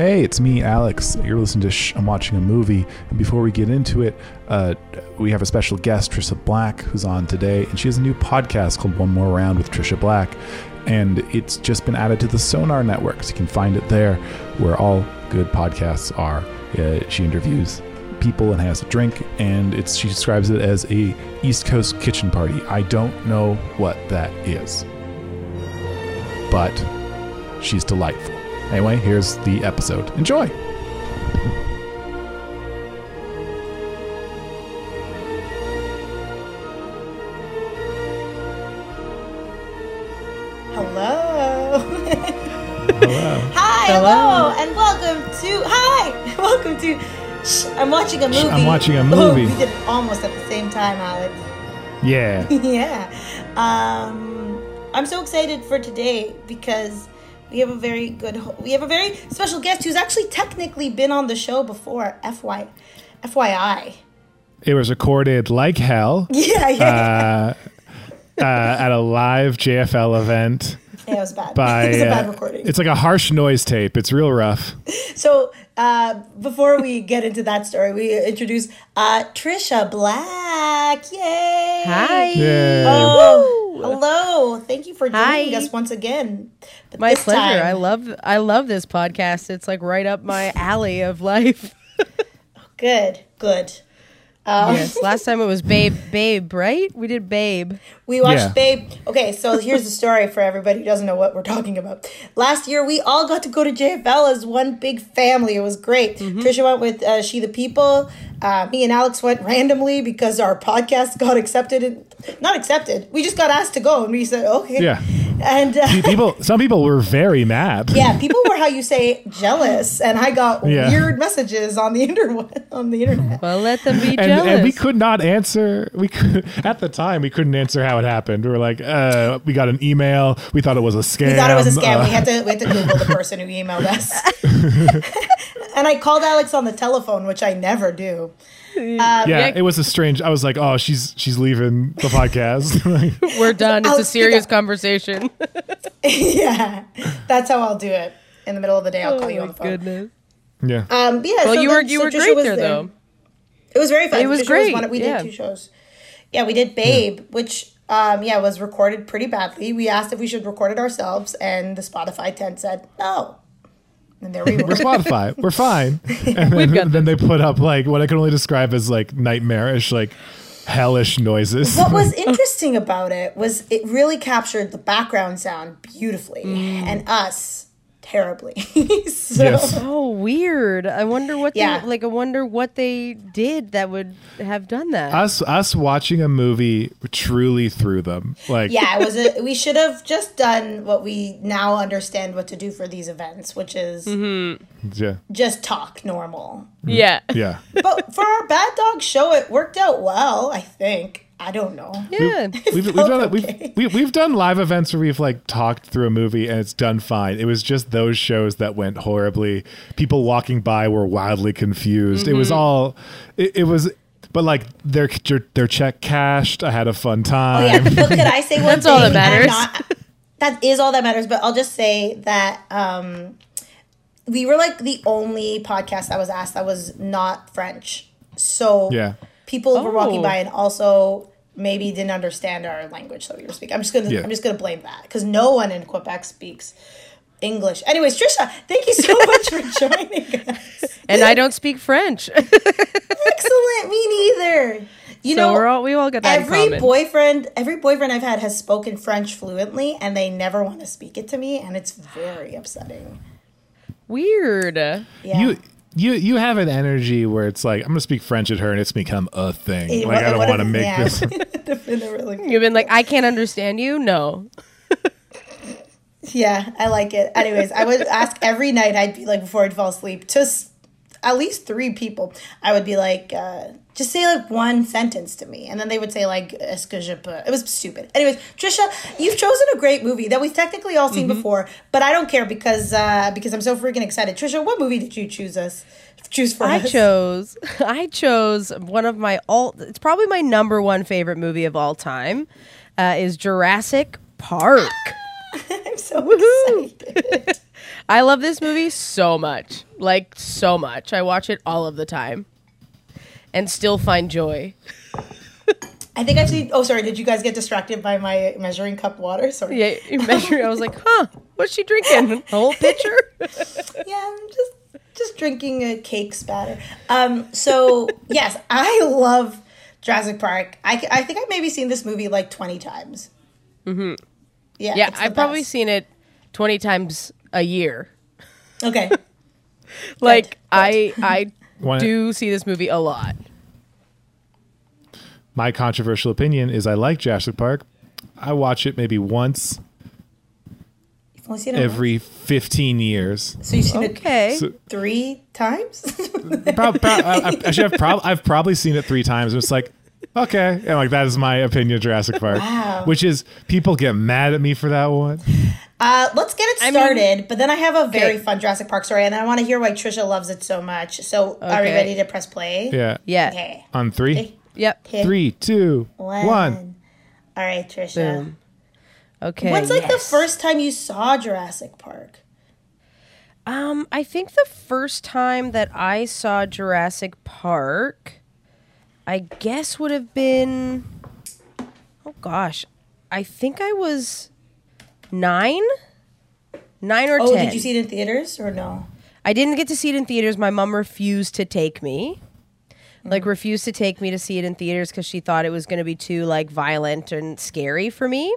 Hey, it's me, Alex. You're listening to Shh, I'm Watching a Movie. And before we get into it, uh, we have a special guest, Trisha Black, who's on today. And she has a new podcast called One More Round with Trisha Black. And it's just been added to the Sonar Network. So you can find it there where all good podcasts are. Uh, she interviews people and has a drink and it's she describes it as a east coast kitchen party i don't know what that is but she's delightful anyway here's the episode enjoy Hello. hello Hi, Hello. hello, and welcome to hi, welcome to. Shh, I'm watching a movie. I'm watching a Oh, movie. we did it almost at the same time, Alex. yeah yeah. Um, I'm so excited for today because we have a very good, we have a very special guest who's actually technically been on the show before. FY, FYI. it was recorded like hell Yeah, yeah. uh, uh, at a live jfl event yeah, it was bad. by it was a bad uh, recording. it's like a harsh noise tape it's real rough So uh, before we get into that story, we introduce uh, Trisha Black. Yay! Hi. yeah Oh, hello. Thank you for joining Hi. us once again. But My pleasure. time- I love I love this podcast. It's like right up my alley of life. Good, good. Um, yes. Last time it was Babe Babe, right? We did Babe. We watched Yeah. Babe. Okay, so here's the story for everybody who doesn't know what we're talking about. Last year, we all got to go to JFL as one big family. It was great. Mm-hmm. Trisha went with uh, She the People. Uh, me and Alex went randomly because our podcast got accepted. And, not accepted. We just got asked to go, and we said okay. Yeah. And uh, people some people were very mad yeah, people were how you say jealous, and I got Yeah. weird messages on the internet. On the internet. Well, let them be and, jealous. and we could not answer we could at the time we couldn't answer how it happened we were like uh, we got an email we thought it was a scam We thought it was a scam. Uh, we had to we had to Google the person who emailed us. And I called Alex on the telephone, which I never do. yeah, Yeah. it was a strange i was like oh she's she's leaving the podcast We're done. It's I'll a serious up. conversation. yeah, that's how I'll do it. In the middle of the day, I'll call oh you on my the phone. goodness. yeah Um, but yeah, Well, so you were you so were Trisha great was there though. It was very fun. It was Trisha great, one of- we yeah. did two shows. Yeah, we did Babe, which um, yeah was recorded pretty badly. We asked if we should record it ourselves, and the Spotify tent said no. And there we were. we're. Spotify. We're fine. And We've then, got then they put up like what i can only describe as like nightmarish like hellish noises. What was interesting about it was it really captured the background sound beautifully. Mm. and us terribly. so, Yes. Oh, weird. I wonder what Yeah. they like I wonder what they did that would have done that. us us watching a movie truly threw them like yeah, it was. A, we should have just done what we now understand what to do for these events, which is mm-hmm. yeah just talk normal. yeah. yeah But for our Bad Dog show, it worked out well. I think. I don't know. Yeah. We've, we've felt done okay. we've, we, we've done live events where we've like talked through a movie and it's done fine. It was just those shows that went horribly. People walking by were wildly confused. It Mm-hmm. was all it, it was but like their their check cashed. I had a fun time. Oh yeah, but could I say one That's all that matters. Not- that is all that matters. But I'll just say that um, we were like the only podcast that was asked that was not French. So Yeah. People were walking Oh. by and also maybe didn't understand our language that we were speaking. I'm just gonna Yeah. I'm just gonna blame that because no one in Quebec speaks English. Anyways, Trisha, thank you so much for joining us. And I don't speak French. Excellent. Me neither. You so know, we're all we all got that every common. boyfriend every boyfriend i've had has spoken french fluently and they never want to speak it to me and it's very upsetting Weird. yeah You you you have an energy where it's like I'm gonna speak French at her and it's become a thing. It- like I don't want to make yeah. this. Would've been a really- You've been like, I can't understand you? No. yeah i like it anyways i would ask every night i'd be like before i'd fall asleep just at least three people i would be like uh, just say like one sentence to me and then they would say like est-ce que je peux it was stupid anyways trisha you've chosen a great movie that we've technically all Mm-hmm. seen before but i don't care because uh because i'm so freaking excited trisha what movie did you choose us choose for I us chose I chose one of my all it's probably my number one favorite movie of all time uh, is Jurassic Park. i'm so excited I love this movie so much. Like so much. I watch it all of the time. And still find joy. I think seen. Oh, sorry. Did you guys get distracted by my measuring cup water? Sorry. Yeah, you measure I was like, huh, what's she drinking? A whole pitcher? Yeah, I'm just just drinking a cake spatter. Um. So yes, I love Jurassic Park. I I think I've maybe seen this movie like 20 times. Mm-hmm. Yeah. yeah, I've probably seen it twenty times a year. Okay. Like Good. I I One- do see this movie a lot. My controversial opinion is I like Jurassic Park. I watch it maybe once You've only seen it every 15 years. So you've seen Okay. So- it three times? Prob- prob- I, I- actually, I've, prob- I've probably seen it three times. And it's like, okay. And like, that is my opinion of Jurassic Park. Wow. Which is, people get mad at me for that one. Uh, let's get it I mean- started. but then I have a very Okay. fun Jurassic Park story, and I want to hear why Trisha loves it so much. So are we ready to press play? Yeah. Yeah. Okay. On three, Okay. Yep. Okay. three, two, One. one. All right, Trisha. Boom. Okay. When's like yes. the first time you saw Jurassic Park? Um, I think the first time that I saw Jurassic Park, I guess would have been. Oh gosh, I think I was nine, nine or Oh, ten. did you see it in theaters or no? I didn't get to see it in theaters. My mom refused to take me. Like refused to take me to see it in theaters because she thought it was going to be too like violent and scary for me.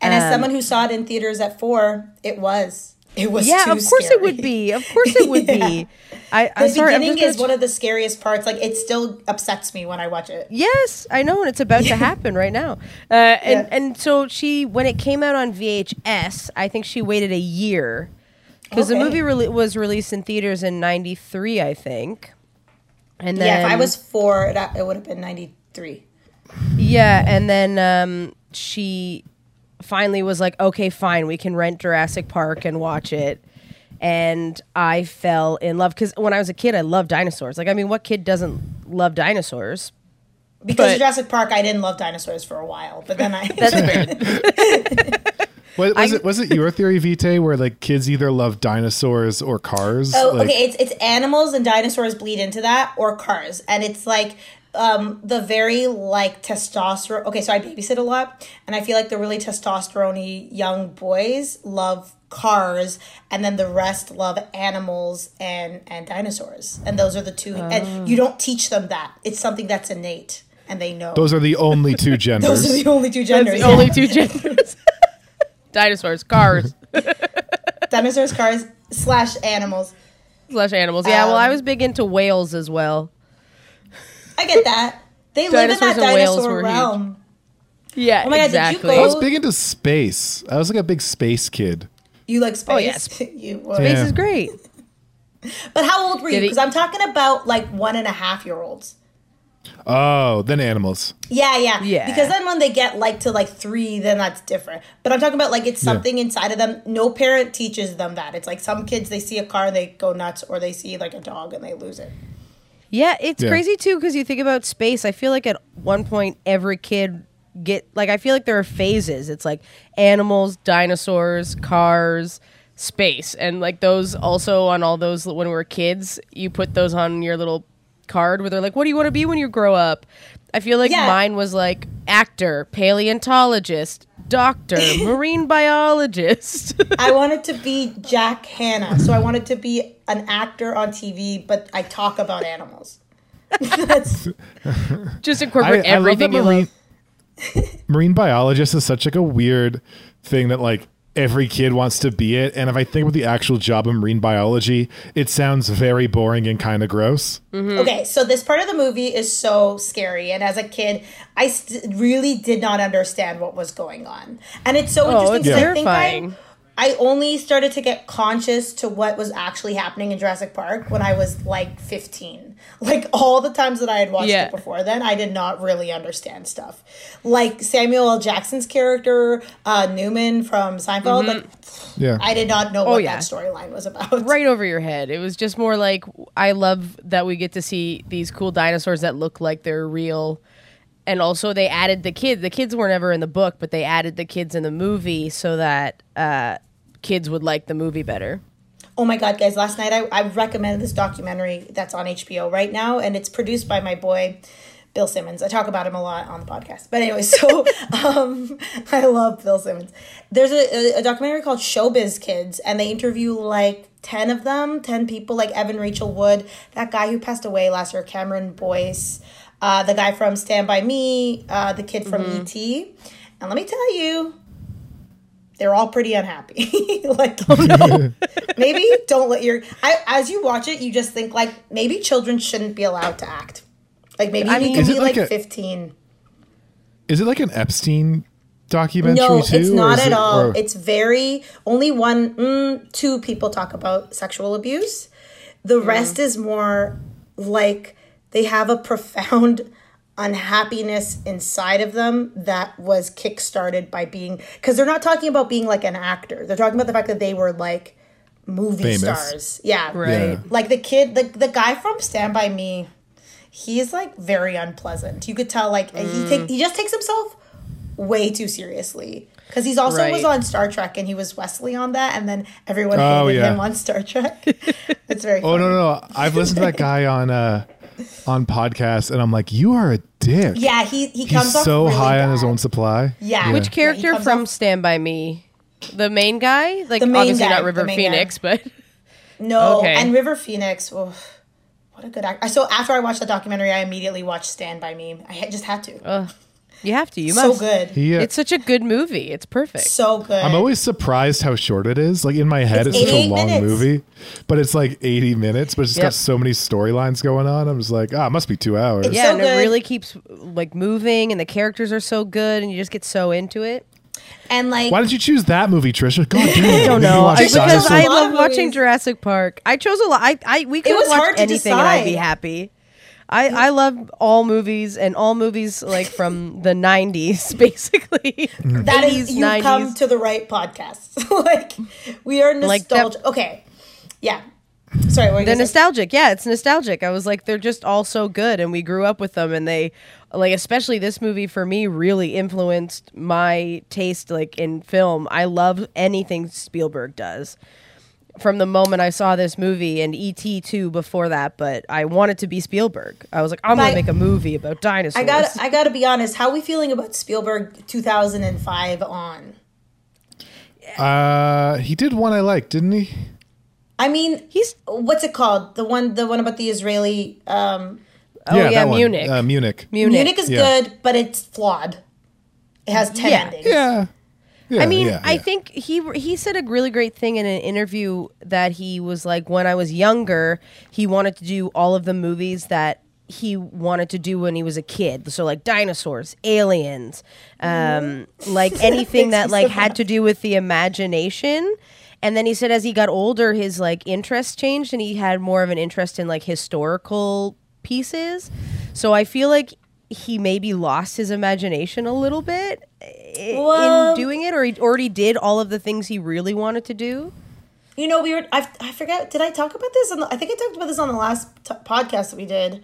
And as Um, someone who saw it in theaters at four, it was. It was. Yeah, of course it would be. Of course it would Yeah. be. I, I'm The sorry. Beginning is one of the scariest parts. Like it still upsets me when I watch it. Yes, I know, and it's about to happen right now. Uh, and Yeah. and so she, when it came out on VHS, I think she waited a year because the movie rele was released in theaters in '93, I think. And then yeah, if I was four, it, it would have been ninety three. yeah, and then um, she finally was like, "Okay, fine, we can rent Jurassic Park and watch it." And I fell in love because when I was a kid, I loved dinosaurs. Like, I mean, what kid doesn't love dinosaurs? Because But- of Jurassic Park, I didn't love dinosaurs for a while, but then I. That's fair. What, was I- it was it your theory, Vitae, where like kids either love dinosaurs or cars? Oh, Like, okay. It's it's animals and dinosaurs bleed into that, or cars, and it's like um the very like testosterone. Okay, so I babysit a lot, and I feel like the really testosterone young boys love cars, and then the rest love animals and and dinosaurs, and those are the two. And you don't teach them that; it's something that's innate, and they know. Those are the only two genders. Those are the only two genders. That's the only two genders. Dinosaurs, cars, dinosaurs, cars slash animals. slash animals. Yeah, well, I Um, was big into whales as well. I get that. They live in that dinosaur were huge. realm. Yeah, Oh my God, did you exactly. go- I was big into space. I was like a big space kid. You like oh, space? Oh, yes. you would. Space Yeah. is great. But how old were you? Did he- Because I'm talking about like one and a half year olds. Oh, then animals. Yeah, yeah, Yeah. Because then when they get like to like three, then that's different. But I'm talking about like it's something inside of them. No parent teaches them that. It's like some kids they see a car and they go nuts, or they see like a dog and they lose it. Yeah, it's Yeah. crazy too because you think about space. I feel like at one point every kid get like I feel like there are phases. It's like animals, dinosaurs, cars, space, and like those also on all those when we were kids. You put those on your little card where they're like, "What do you want to be when you grow up?" I feel like Yeah. mine was like actor, paleontologist, doctor, marine biologist. I wanted to be Jack Hanna, so I wanted to be an actor on TV, but I talk about animals. that's Just I, incorporate I love that everything you marine love. marine biologist is such like a weird thing that like every kid wants to be it. And if I think about the actual job of marine biology, it sounds very boring and kind of gross. Mm-hmm. Okay, so this part of the movie is so scary, and as a kid, I st- really did not understand what was going on, and it's so Oh, interesting it's because I think I, terrifying. I only started to get conscious to what was actually happening in Jurassic Park when I was like fifteen. Like all the times that I had watched Yeah. it before then, I did not really understand stuff. Like Samuel L. Jackson's character, uh, Newman from Seinfeld. Like, Yeah. I did not know what Mm-hmm. Oh, yeah. that storyline was about. right over your head. It was just more like I love that we get to see these cool dinosaurs that look like they're real. And also they added the kids. The kids were never in the book, but they added the kids in the movie so that uh, kids would like the movie better. Oh my god, guys! Last night I, I recommended this documentary that's on HBO right now, and it's produced by my boy Bill Simmons. I talk about him a lot on the podcast. But anyway, so um, I love Bill Simmons. There's a, a documentary called Showbiz Kids, and they interview like 10 of them, 10 people, like Evan Rachel Wood, that guy who passed away last year, Cameron Boyce, uh, the guy from Stand By Me, uh, the kid from E.T. And let me tell you, they're all pretty unhappy. like, oh no. maybe don't let your. I, as you watch it, you just think, like, maybe children shouldn't be allowed to act. Like, maybe I you mean- can be like, like a- 15. Is it like an Epstein documentary No, too? it's not at it- all. or- It's very only one, mm, two people talk about sexual abuse. The rest is more like they have a profound unhappiness inside of them that was kickstarted by being because they're not talking about being like an actor. They're talking about the fact that they were like movie Famous. stars. Yeah, Right. Yeah. like the kid, the the guy from Stand by Me, he's like very unpleasant. You could tell like he Mm. take he just takes himself way too seriously because he's also was on Star Trek and he was Wesley on that, and then everyone Oh, hated yeah. him on Star Trek. it's very. Oh funny. no, no, no! I've listened to that guy on uh on podcasts, and I'm like, you are a dick. Yeah, he he comes he's off so really high on his bad. own supply. Yeah. Which Yeah, he character comes from off- Stand By Me? The main guy? Like, The main obviously guy, not the River main guy. Phoenix, but. No, Okay. and River Phoenix. Oh, what a good actor! So after I watched the documentary, I immediately watched Stand by Me. I had- just had to. You have to. You so must. So good, He, uh, It's such a good movie. It's perfect. so good. I'm always surprised how short it is. Like in my head, It's it's, such a long minutes. movie, but it's like 80 minutes. But it's Yep. got so many storylines going on. I'm just like, ah, it must be two hours. It's- yeah, so and good. it really keeps like moving, and the characters are so good, and you just get so into it. and like Why did you choose that movie, Trisha? God damn! I don't know I, because because I a lot love of watching Jurassic Park. I chose a lot. I, I we could was watch hard to anything and I'd be happy. I, I love all movies and all movies like from the 90s basically. Mm-hmm. That is, 80s, you 90s. come to the right podcast. like we are Like that- nostalgic. okay, yeah. Sorry, what were you They're gonna say? nostalgic. Yeah, it's nostalgic. I was like, they're just all so good, and we grew up with them, and they, like, especially this movie for me really influenced my taste, like in film. I love anything Spielberg does. From the moment I saw this movie and E.T. too before that, but I wanted to be Spielberg. I was like, I'm But- gonna make a movie about dinosaurs. I got. I got to be honest. How are we feeling about Spielberg 2005 on? Uh, he did one I liked, didn't he? I mean, He's what's it called? The one. The one about the Israeli. Um, oh yeah, that one. Munich. Uh, Munich. Munich. Munich is Yeah. good, but it's flawed. It has ten Yeah. endings. Yeah. Yeah, I mean, yeah, I yeah. think he he said a really great thing in an interview that he was like, when I was younger, he wanted to do all of the movies that he wanted to do when he was a kid. So like dinosaurs, aliens, um, like anything Makes that like so had to do with the imagination. And then he said as he got older, his like interest changed, and he had more of an interest in like historical pieces. So I feel like he maybe lost his imagination a little bit eh, Well- in doing it, or he already did all of the things he really wanted to do. You know, we were. I, I forget. Did I talk about this? On the, I think I talked about this on the last t- podcast that we did,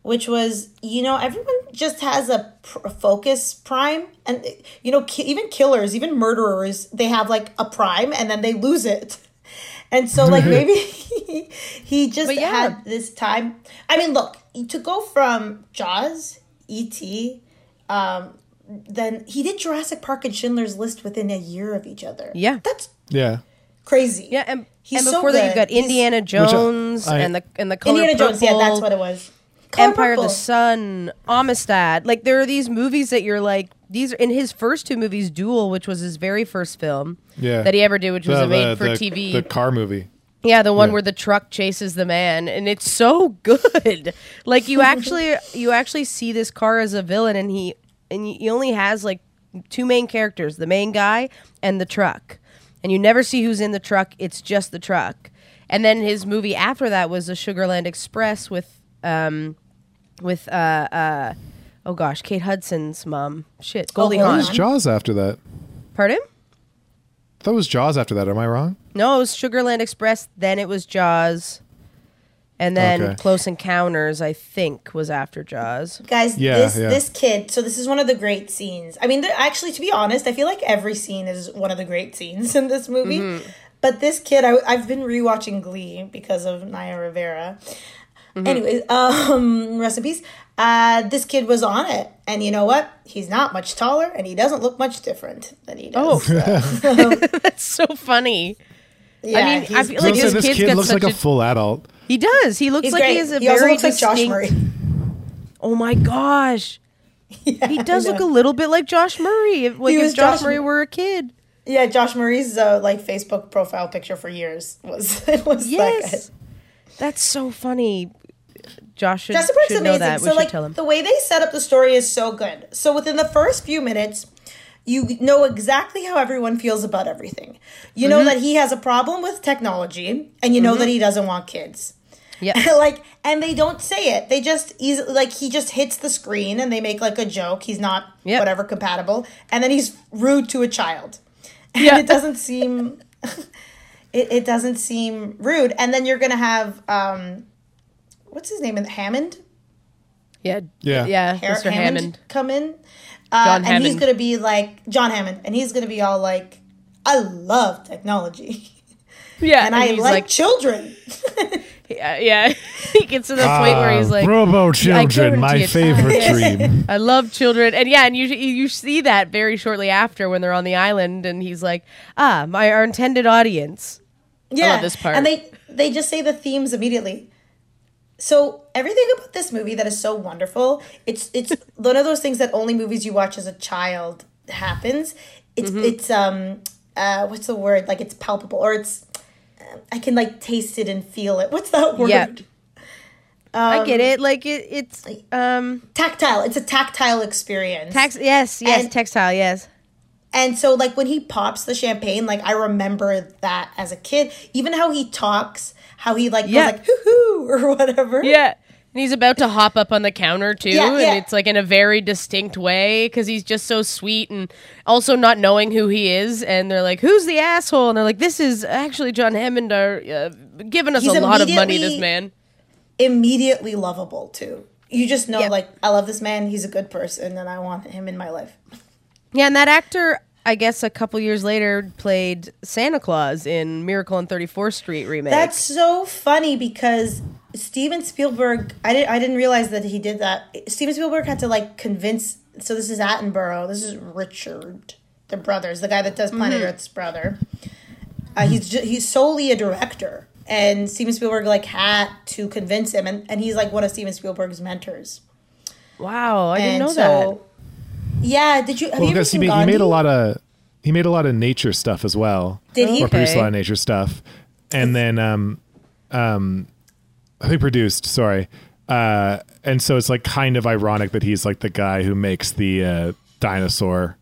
which was you know everyone just has a, pr- a focus prime, and you know ki- even killers, even murderers, they have like a prime, and then they lose it. And so, like maybe he, he just yeah. had this time. I mean, look to go from Jaws, E.T., um, then he did Jurassic Park and Schindler's List within a year of each other. Yeah. that's Yeah. crazy. Yeah, and, He's and so before that, you good. got Indiana Jones I- and the and the color Indiana Jones, yeah, that's what it was. Color Empire of the Sun, Amistad. Like there are these movies that you're like these are in his first two movies, Duel, which was his very first film Yeah. that he ever did, which was a made the- for the- TV. The car movie. Yeah, the one Yeah. where the truck chases the man, and it's so good. like you actually, you actually see this car as a villain, and he and he only has like two main characters: the main guy and the truck. And you never see who's in the truck; it's just the truck. And then his movie after that was the Sugarland Express with, um, with uh, uh, oh gosh, Kate Hudson's mom. Shit, Goldie Goldie That Hawn. was Jaws after that. Pardon? That was Jaws after that. Am I wrong? No, it was Sugarland Express. Then it was Jaws, and then Okay. Close Encounters. I think was after Jaws. Guys, Yeah, this yeah. this kid. So this is one of the great scenes. I mean, there- actually, to be honest, I feel like every scene is one of the great scenes in this movie. Mm-hmm. But this kid, I, I've been rewatching Glee because of Naya Rivera. Mm-hmm. Anyways, um, rest in peace. Uh, this kid was on it, and you know what? He's not much taller, and he doesn't look much different than he does. Oh. does. That's so funny. Yeah, I mean, I feel like Also, this, this kid's kid got looks such like a a, full adult. He does. He looks he's like great. he is a he also very looks like Josh. Murray. Oh my gosh. Yeah, He does look a little bit like Josh Murray. If, like He if was Josh Josh- Murray were a kid. Yeah, Josh Murray's uh, like Facebook profile picture for years was it was that Yes. good. That's so funny. Josh should, Jurassic Park's should know amazing. that. We so should like tell him. the way they set up the story is so good. So within the first few minutes, you know exactly how everyone feels about everything. You Mm-hmm. know that he has a problem with technology, and you know that he doesn't want kids. Yeah. like, and they don't say it. They just easily like he just hits the screen, and they make like a joke. He's not Yep. whatever compatible, and then he's rude to a child. And Yeah. it doesn't seem. It, it doesn't seem rude, and then you're gonna have um, what's his name? Hammond. Yeah. Yeah. Yeah. Har- Mr. Hammond, Hammond. come in. Uh, John and he's gonna be like John Hammond, and he's gonna be all like, "I love technology, Yeah. and, I he's like, children." yeah, yeah. he gets to the point where he's like, Robo children, my my favorite dream. I love children, and yeah, and you you see that very shortly after when they're on the island, and he's like, ah, my our intended audience. yeah, love this part. and they they just say the themes immediately. So everything about this movie that is so wonderful, it's it's one of those things that only movies you watch as a child happens. It's Mm-hmm. it's um uh what's the word like it's palpable or it's uh, I can like taste it and feel it. What's that word? Yeah. I Um, get it. Like it, it's um tactile. It's a tactile experience. tax. Yes, yes, And- textile. Yes. and so like when he pops the champagne, like I remember that as a kid. Even how he talks, how he like Yeah. goes like hoo hoo or whatever. Yeah. And he's about to hop up on the counter too, Yeah, and yeah. it's like in a very distinct way because he's just so sweet and also not knowing who he is. And they're like, "Who's the asshole?" And they're like, "This is actually John Hammond, are uh, giving us He's a lot of money." This man. Immediately lovable too. You just know Yeah. like I love this man. He's a good person, and I want him in my life. Yeah, and that actor, I guess, a couple years later, played Santa Claus in Miracle on Thirty Fourth Street remake. That's so funny because Steven Spielberg. I didn't. I didn't realize that he did that. Steven Spielberg had to like convince. So this is Attenborough. This is Richard, the brothers, the guy that does Planet Mm-hmm. Earth's brother. Uh, he's ju- he's solely a director, and Steven Spielberg like had to convince him, and, and he's like one of Steven Spielberg's mentors. wow, I didn't know so, yeah, did you have Well, you ever because he seen made, he made a lot of he made a lot of nature stuff as well. Did he? Or produced a lot of nature stuff, and then um um he produced. Sorry, uh, and so it's like kind of ironic that he's like the guy who makes the uh, dinosaur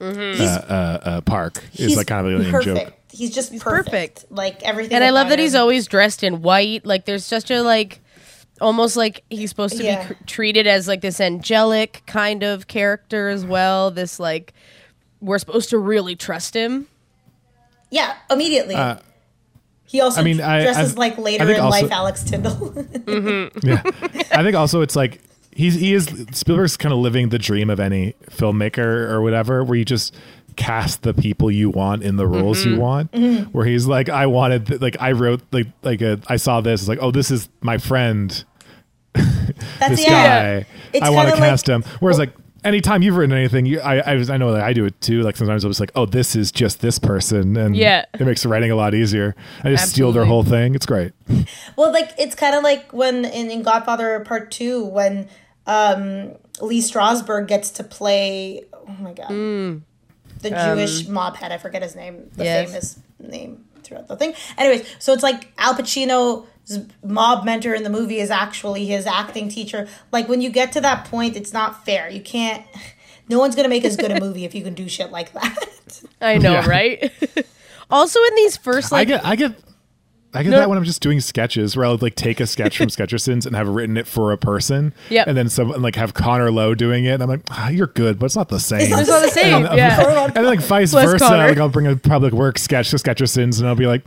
He's, uh, uh, uh, park. Is he's like kind of a perfect. joke. He's just perfect. perfect. Like everything. and I love about that he's always dressed in white. Like there's such a like, almost like he's supposed to Yeah. be cr- treated as like this angelic kind of character as well. This like, we're supposed to really trust him. Yeah, immediately. Uh, he also Uh, I mean, I- dresses I- like later in also- life Alex Tyndall. Mm-hmm. Yeah, I think also it's like he's he is Spielberg's kind of living the dream of any filmmaker or whatever, where you just cast the people you want in the roles you mm-hmm. want. Mm-hmm. Where he's like, I wanted th- like I wrote like like a, I saw this. It's like, oh, this is my friend, That's this yeah. guy. It's I want to kinda like- cast him. Whereas like. Anytime you've written anything, you, I, I I know that I do it too. Like sometimes I was like, "Oh, this is just this person," and Yeah. it makes writing a lot easier. I just steal their whole thing. It's great. Well, like it's kind of like when in, in Godfather Part Two when um, Lee Strasberg gets to play. Oh my god, the Jewish mob head. I forget his name. The yes. famous name throughout the thing. Anyways, so it's like Al Pacino's mob mentor in the movie is actually his acting teacher. Like when you get to that point, it's not fair. You can't. No one's gonna make as good a movie if you can do shit like that. I know, Yeah. right? also, in these first like, I like, get I get I get No. that when I'm just doing sketches where I'll like take a sketch from Sketchersons and have written it for a person. Yep. And then some and, like have Connor Lowe doing it. And I'm like, ah, you're good, but it's not the same. not it's not the same. And, then- yeah. and then like vice Bless versa. Connor. Like I'll bring a public work sketch to Sketchersons and I'll be like,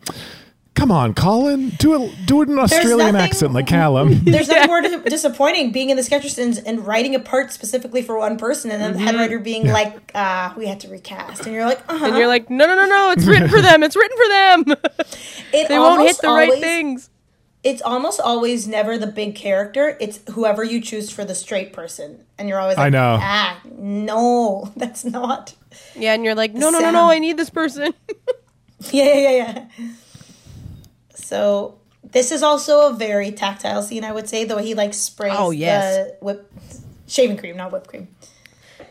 Come on, Colin, do it. Do it in an Australian nothing- accent like Callum. There's nothing more dis- disappointing being in the Sketchersons and writing a part specifically for one person, and then the head writer being like, "Ah, we had to recast," and you're like, uh-huh. And you're like, no, no, no, no, it's written for them. It's written for them. it they won't hit almost the right things. It's almost always never the big character. It's whoever you choose for the straight person, and you're always like, I know. ah, no, that's not. Yeah, and you're like, no, no, no, no. I need this person. Yeah, yeah, yeah, yeah. So this is also a very tactile scene, I would say. The way he like sprays Oh, yes. the whip shaving cream, not whipped cream.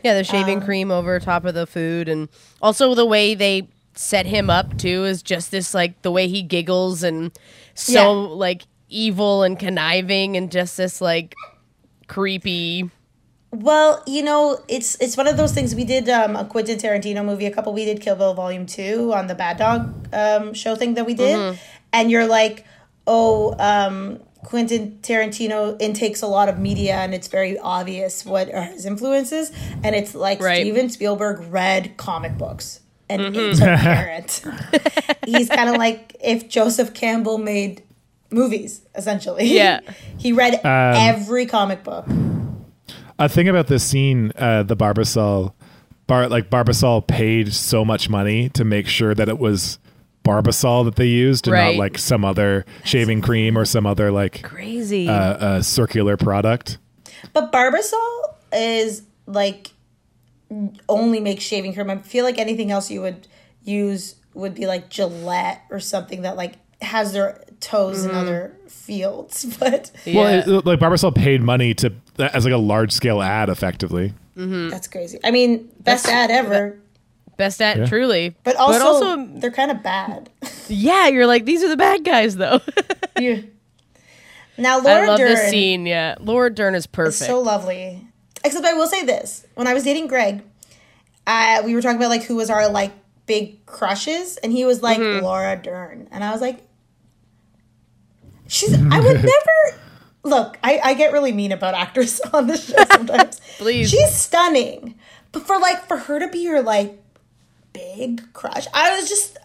Yeah, the shaving Um, cream over top of the food, and also the way they set him up too is just this like the way he giggles and so Yeah. like evil and conniving and just this like creepy. Well, you know, it's it's one of those things. We did um, a Quentin Tarantino movie a couple. We did Kill Bill Volume Two on the Bad Dog um, show thing that we did, and you're like, oh, um, Quentin Tarantino intakes a lot of media, and it's very obvious what are his influences, and it's like Right. Steven Spielberg read comic books and it's a parent. He's kind of like if Joseph Campbell made movies, essentially. Yeah. he read every comic book. a thing about this scene, uh, the Barbasol, bar like Barbasol paid so much money to make sure that it was Barbasol that they used, and Right. not like some other shaving cream or some other like Crazy. uh, uh, circular product. But Barbasol is like only makes shaving cream. I feel like anything else you would use would be like Gillette or something that like has their toes in other fields. But yeah. Well, it, like Barbasol paid money to as like a large scale ad, effectively. that's crazy. I mean, best That's- ad ever. Best at Yeah. truly. But also, but also they're kind of bad. yeah, you're like these are the bad guys though. Yeah. Now Laura I love Dern this scene. Yeah, Laura Dern is is perfect. so lovely. Except I will say this: when I was dating Greg, uh, we were talking about like who was our like big crushes, and he was like Mm-hmm. Laura Dern, and I was like, she's. I would never. Look, I, I get really mean about actors on this show sometimes. Please. she's stunning, but for like for her to be your like big crush, I was just,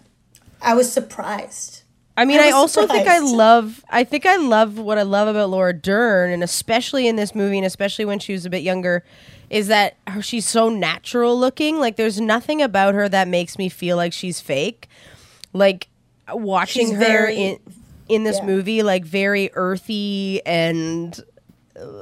I was surprised. I mean, I I, also think I love. I think I love what I love about Laura Dern, and especially in this movie, and especially when she was a bit younger, is that her, she's so natural looking. Like, there's nothing about her that makes me feel like she's fake. Like watching She's her very- in in this yeah. movie, like very earthy and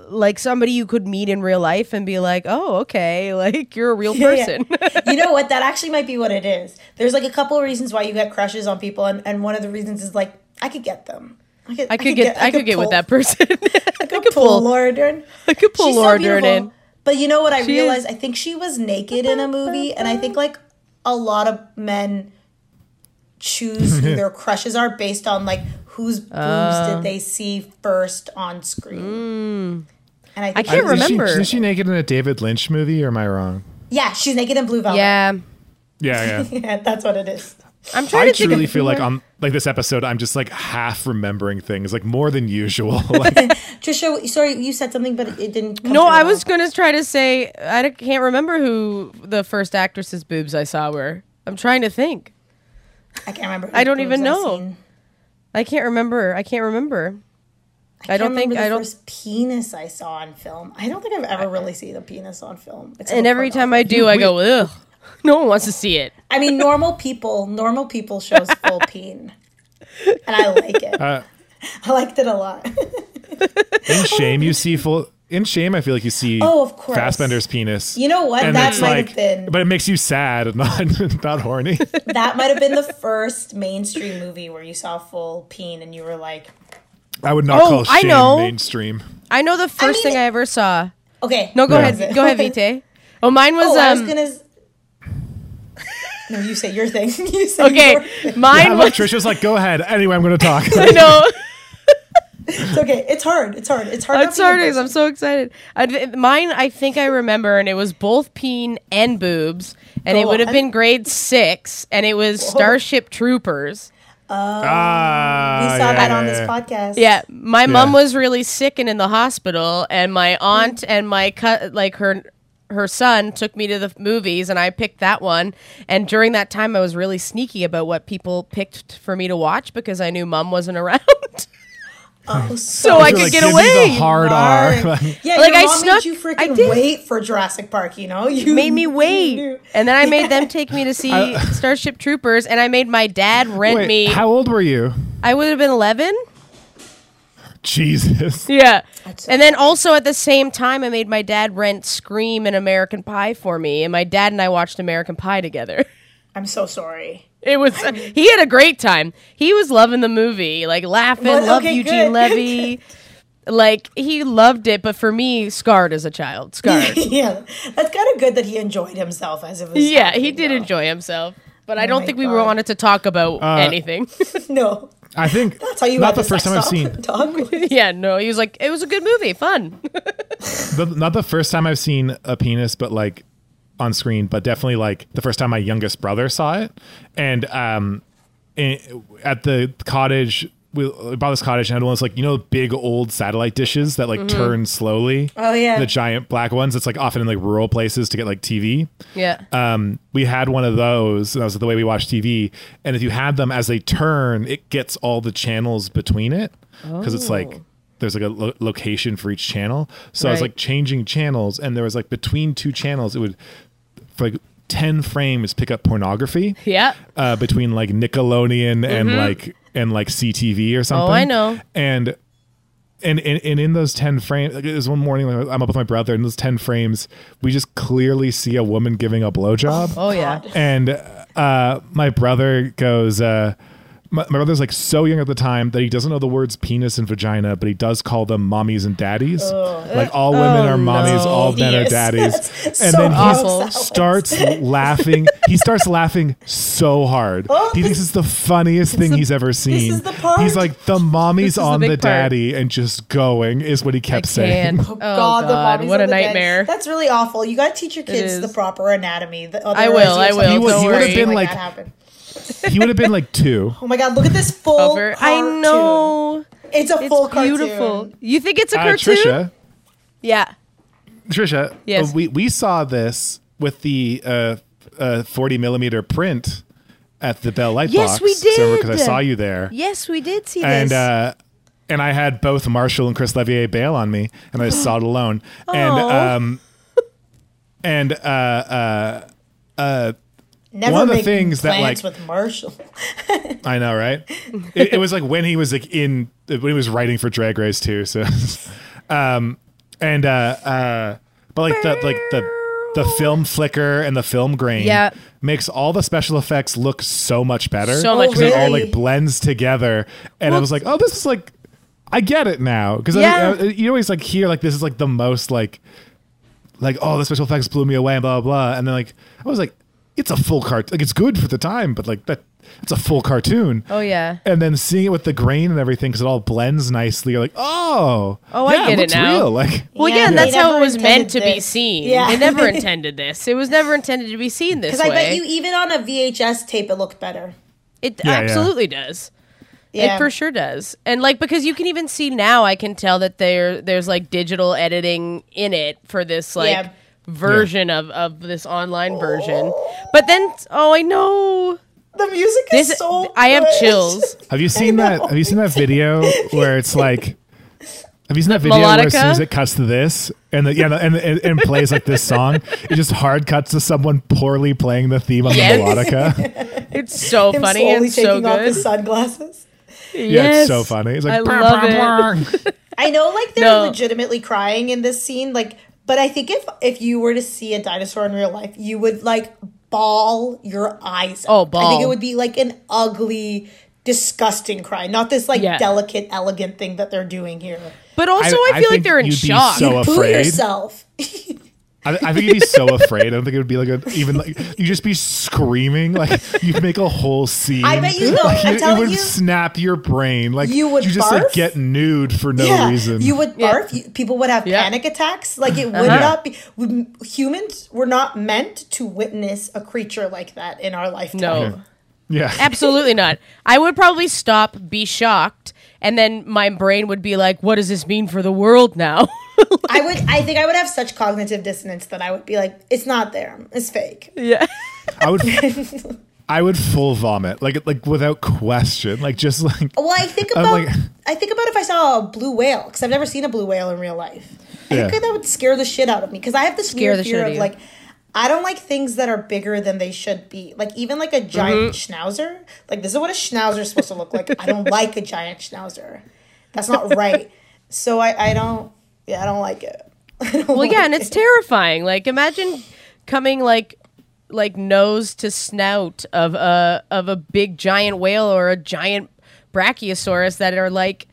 like somebody you could meet in real life and be like, oh, okay, like you're a real Yeah, yeah. person. you know what? That actually might be what it is. There's like a couple of reasons why you get crushes on people, and, and one of the reasons is like I could get them. I could, I could get, I could get with that person. I could pull Laura Dern. I could pull She's so Laura Dern in. But you know what I She is. realized? I think she was naked in a movie, and I think like a lot of men choose who their crushes are based on like whose boobs Uh. did they see first on screen. And I, think Mm. I can't Is she- remember. Is she naked in a David Lynch movie, or am I wrong? Yeah, she's naked in blue velvet. Yeah, Yeah, yeah. yeah, that's what it is. I'm trying I to think truly feel like more- on like this episode, I'm just like half remembering things, like more than usual. like, Trisha, sorry, you said something, but it didn't. Come No, I was gonna try to say I can't remember who the first actress's boobs I saw were. I'm trying to think. I can't remember. I don't even boobs I've know. Seen. I can't remember. I can't remember. I, don't can't think remember I don't. first penis I saw on film. I don't think I've ever really seen a penis on film. except And every time. I do, I go ugh. No one wants to see it. I mean, normal people, normal people shows full peen, and I like it. uh, I liked it a lot. in shame, you see full. In shame, I feel like you see. Oh, of course. Fassbender's penis. You know what? and That might like, have been but it makes you sad, not not horny. that might have been the first mainstream movie where you saw full peen, and you were like, I would not Oh, call I shame know. mainstream. I know the first mean- thing I ever saw. okay, No, go Yeah. ahead. Go ahead, Vite. Oh, mine was Oh, I was um. gonna. No, you say your thing. you say Okay, your thing. mine I was. love Trisha's like, go ahead. Anyway, I'm going to talk. I know. It's okay. It's hard. It's hard. It's hard. not It's hard. as I'm so excited. I, mine, I think I remember, and it was both peen and boobs, and it Go would have been grade six, and it was Starship Troopers. ah, We saw yeah, that yeah, on this yeah. podcast. Yeah, my mom was really sick and in the hospital, and my aunt and my cut, like her her son took me to the movies and I picked that one. And during that time, I was really sneaky about what people picked for me to watch because I knew mom wasn't around. Oh, so I could like, get "Give me the away. hard R. Yeah, Like, your I snuck- made you I freaking did. wait for Jurassic Park. You know, you made me wait. And then I made them take me to see Starship Troopers and I made my dad rent Wait, me. how old were you? I would have been 11. Jesus. Yeah. That's And then also at the same time, I made my dad rent Scream and American Pie for me. And my dad and I watched American Pie together. I'm so sorry. It was, he had a great time. He was loving the movie, like laughing, Well, loved okay, Eugene good. Levy. like he loved it, but for me, scarred as a child. Scarred. yeah, that's kind of good that he enjoyed himself as it was. yeah, he did though. enjoy himself. But oh I Oh don't my think we wanted to talk about uh, anything. No, I think that's how you not the first time I've seen talk. yeah, no, he was like, it was a good movie, fun. the, not the first time I've seen a penis, but like on screen, but definitely like the first time my youngest brother saw it, and um, in, at the cottage. We bought this cottage and had one of those like you know big old satellite dishes that like turn slowly. Oh, yeah. the giant black ones. It's like often in like rural places to get like TV. yeah. um, we had one of those. And that was the way we watched TV. And if you had them as they turn, it gets all the channels between it because it's like there's like a lo- location for each channel. So I was like changing channels, and there was like between two channels, it would for like ten frames pick up pornography. yeah. Uh, between like Nickelodeon and like and like CTV or something. Mm-hmm. Oh, I know. And and, and and in those 10 frames like it was one morning like, i'm up with my brother in those 10 frames we just clearly see a woman giving a blowjob Oh, yeah. and uh, my brother goes uh, my, my brother's like so young at the time that he doesn't know the words penis and vagina but he does call them mommies and daddies oh. like all women are oh, mommies no. all men are daddies and so then he awful. starts laughing he starts laughing so hard Oh, he thinks it's the funniest thing the- he's ever seen is the part. he's like the This mommy's is the on the part. daddy and just going is what he kept saying can't. Oh, God, the mommies what a of the day. nightmare. That's really awful. You got to teach your kids the proper anatomy. The, I will, I will, He would- he would have been Like like that happen. he would have been like two Oh my god, look at this full Over. I know. It's a It's full beautiful. cartoon. You think it's a uh, cartoon? trisha Yeah. Trisha, Yes. uh, we we saw this with the uh, uh, 40 millimeter print at the Bell Lightbox. Yes, we did. Because I saw you there, Yes, we did see and this. uh, and I had both Marshall and Chris Levier bail on me, and I saw it alone. And Aw. um, and uh, uh, Never One of the things that, like- with Marshall. I know, right? it, it was like when he was like in when he was writing for Drag Race too. So, um, and uh, uh, but like the like the the film flicker and the film grain, Yeah. makes all the special effects look so much better. So Oh, much because it all like blends together, and I was like, oh, this is like. I get it now because Yeah. you always like hear like this is like the most like like oh the special effects blew me away and blah blah blah and then like I was like it's a full cart like it's good for the time but like that it's a full cartoon oh yeah. and then seeing it with the grain and everything because it all blends nicely you're like oh Oh, I get it looks now. real like Well, Yeah, yeah, and that's how it was meant intended to be seen. Yeah. They never intended this. It was never intended to be seen this Because. I bet you even on a VHS tape it looked better. it Yeah, yeah. absolutely does. Yeah. It for sure does. And like because you can even see now I can tell that there there's like digital editing in it for this like Yeah. version of of this online version. But then oh I know The music this is so I have chills. have you seen that have you seen that video where it's like have you seen that video where as soon as it cuts to this and the, yeah and, and, and plays like this song it just hard cuts to someone poorly playing the theme on Yes. the melodica It's so Him funny slowly and so taking off good. his sunglasses. yeah yes. it's so funny it's like I "Brr, love brr, it. I know, like they're No. legitimately crying in this scene, like, but I think if if you were to see a dinosaur in real life, you would like ball your eyes. Oh, out. I think it would be like an ugly, disgusting cry, not this like Yeah. delicate, elegant thing that they're doing here. But also I- I, I feel like they're in you'd be shock. so Boo afraid. yourself. I, I think you'd be so afraid. I don't think it would be like a even like you'd just be screaming like you'd make a whole scene. I bet you know, Like, I'm it, it would you. snap your brain. Like You would you just like get nude for no yeah, reason. you would Yeah. barf. You, people would have Yeah. panic attacks. Like it would Uh-huh. not be. would- Humans were not meant to witness a creature like that in our lifetime. no. yeah. Absolutely not. I would probably stop, be shocked, and then my brain would be like, "What does this mean for the world now?" I would. I think I would have such cognitive dissonance that I would be like, "It's not there. It's fake." yeah. I would I would full vomit like like without question like just like Well, I think about. like- I think about if I saw a blue whale because I've never seen a blue whale in real life. I Yeah. think that would scare the shit out of me because I have this Scare weird the fear out of of you. like. I don't like things that are bigger than they should be. Like even like a giant Mm-hmm. schnauzer. Like this is what a schnauzer is supposed to look like. I don't like a giant schnauzer. That's not right. So I, I don't. Yeah, I don't like it. Don't Well, yeah, like and it's terrifying. Like imagine coming like like nose to snout of a of a big giant whale or a giant brachiosaurus that are like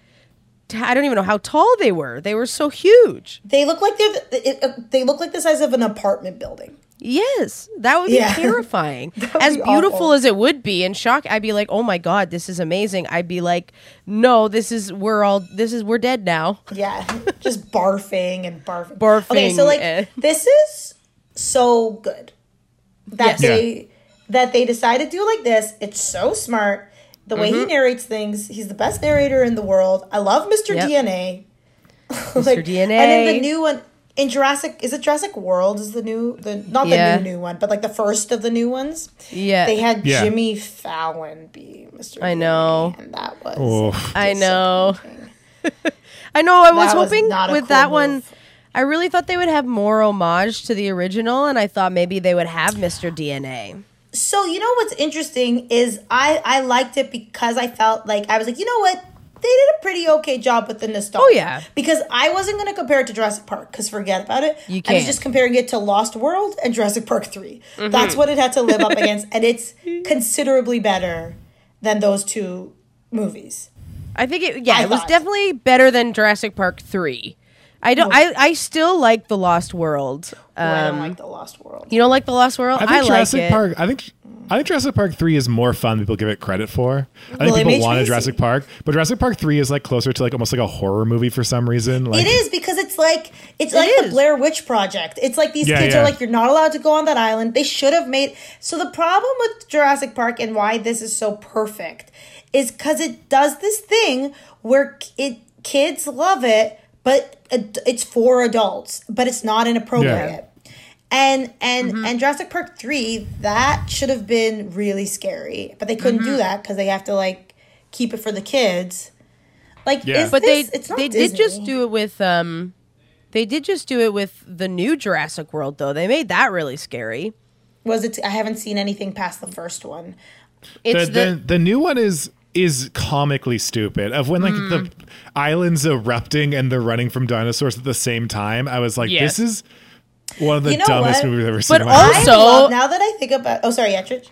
I don't even know how tall they were. They were so huge. They look like they're. the- It, uh, they look like the size of an apartment building. Yes, that would be Yeah. terrifying. would as be beautiful awful. as it would be, and shock, I'd be like, "Oh my god, this is amazing." I'd be like, "No, this is we're all this is we're dead now." Yeah, just barfing and barfing. Barfing, Okay, so like eh. this is so good that Yes. they that they decided to do like this. It's so smart. The way Mm-hmm. he narrates things, he's the best narrator in the world. I love Mr. Yep. DNA. Mr. DNA. And in the new one, in Jurassic, is it Jurassic World? Is the new the not Yeah. the new new one, but like the first of the new ones? Yeah, They had Yeah. Jimmy Fallon be Mr. I know. and that was Oof. I know. I know. I was That was hoping not with cool that one. I really thought they would have more homage to the original, and I thought maybe they would have Mr. DNA. So you know what's interesting is I I liked it because I felt like I was like you know what they did a pretty okay job with the nostalgia. Oh, yeah. Because I wasn't going to compare it to Jurassic Park because forget about it. You I was just comparing it to Lost World and Jurassic Park 3 Mm-hmm. That's what it had to live up against, and it's considerably better than those two movies. I think it. Yeah, I it was thought. definitely better than Jurassic Park three. I don't. I, I still like the Lost World. I don't Um, like the Lost World. you don't like the Lost World? I I, think like Jurassic it. Park I think I think Jurassic Park 3 is more fun than people give it credit for. I think William people H. wanted Macy. Jurassic Park, but Jurassic Park 3 is like closer to like almost like a horror movie for some reason. Like It is because it's like it's like the. Blair Witch Project. It's like these Yeah, kids yeah. are like you're not allowed to go on that island. They should have made so the problem with Jurassic Park and why this is so perfect is because it does this thing where it kids love it, but it- it's for adults, but it's not inappropriate. And and Mm-hmm. and Jurassic Park three that should have been really scary, but they couldn't Mm-hmm. do that because they have to like keep it for the kids. Like, Yeah. is But this, they it's not they did just do it with um, they did just do it with the new Jurassic World though. They made that really scary. Was it? I haven't seen anything past the first one. It's the, the, the the new one is is comically stupid of when like the Mm. islands erupting and they're running from dinosaurs at the same time i was like Yes. this is one of the You know dumbest what? movies i've ever seen But in my life. also- I love, now that I think about, oh sorry, Etrich.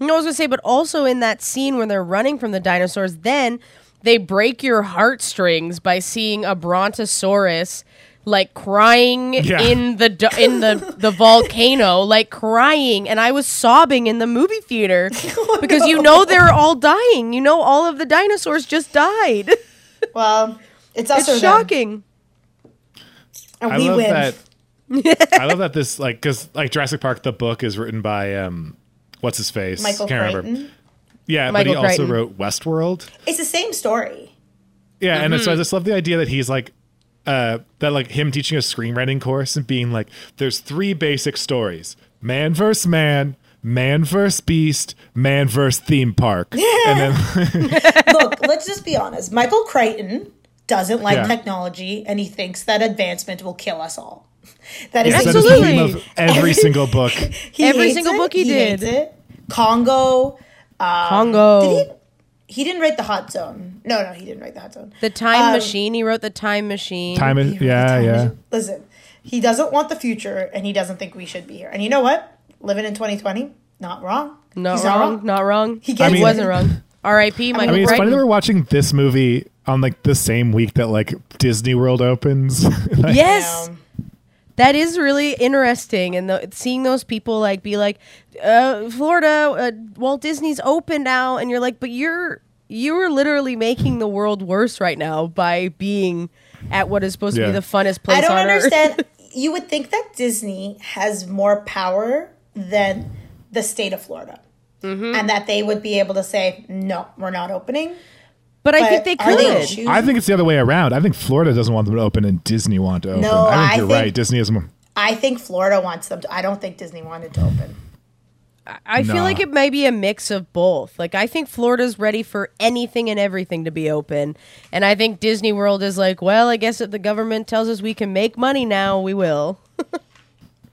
No, I was gonna say, but also in that scene when they're running from the dinosaurs, then they break your heartstrings by seeing a brontosaurus like crying Yeah. in the du- in the the volcano, like crying, and I was sobbing in the movie theater because you know they're all dying. You know, all of the dinosaurs just died. Well, it's us it's or them, shocking. and I we love win. that i love that this like because like jurassic park the book is written by um what's his face Michael can't Crichton. remember yeah Michael but he also wrote westworld It's the same story. Yeah, and Mm-hmm. so I just love the idea that he's like, uh, that like him teaching a screenwriting course and being like, there's three basic stories: man versus man, man versus beast, man versus theme park. and then Look, let's just be honest. Michael Crichton doesn't like Yeah. technology, and he thinks that advancement will kill us all. That is that his is the Absolutely. theme of every single book. Every single it. book he did. hates it. Congo. Congo, Did he? He didn't write the Hot Zone. No, no, he didn't write the Hot Zone. the time Um, machine. He wrote the time machine. Time is He wrote the yeah, Time yeah. Machine. Listen, he doesn't want the future, and he doesn't think we should be here. And you know what? Living in 2020, not wrong. not He's wrong, not wrong. He He gets mean- wasn't wrong. R.I.P. Michael I mean, it's funny that we're watching this movie on like the same week that like Disney World opens. Like, Yes. That is really interesting, and the, seeing those people like be like, uh, "Florida, uh, Walt Disney's open now," and you're like, "But you're you are literally making the world worse right now by being at what is supposed to be the funnest place I don't on earth." understand. you would think that Disney has more power than the state of Florida, Mm-hmm. and that they would be able to say, "No, we're not opening." But I think they are they could. I think it's the other way around. I think Florida doesn't want them to open and Disney want to open. No, I think I you're think- right. Disney is more. I think Florida wants them to. I don't think Disney wanted to open. I feel Nah. like it may be a mix of both. Like I think Florida's ready for anything and everything to be open, and I think Disney World is like, well, I guess if the government tells us we can make money now, we will.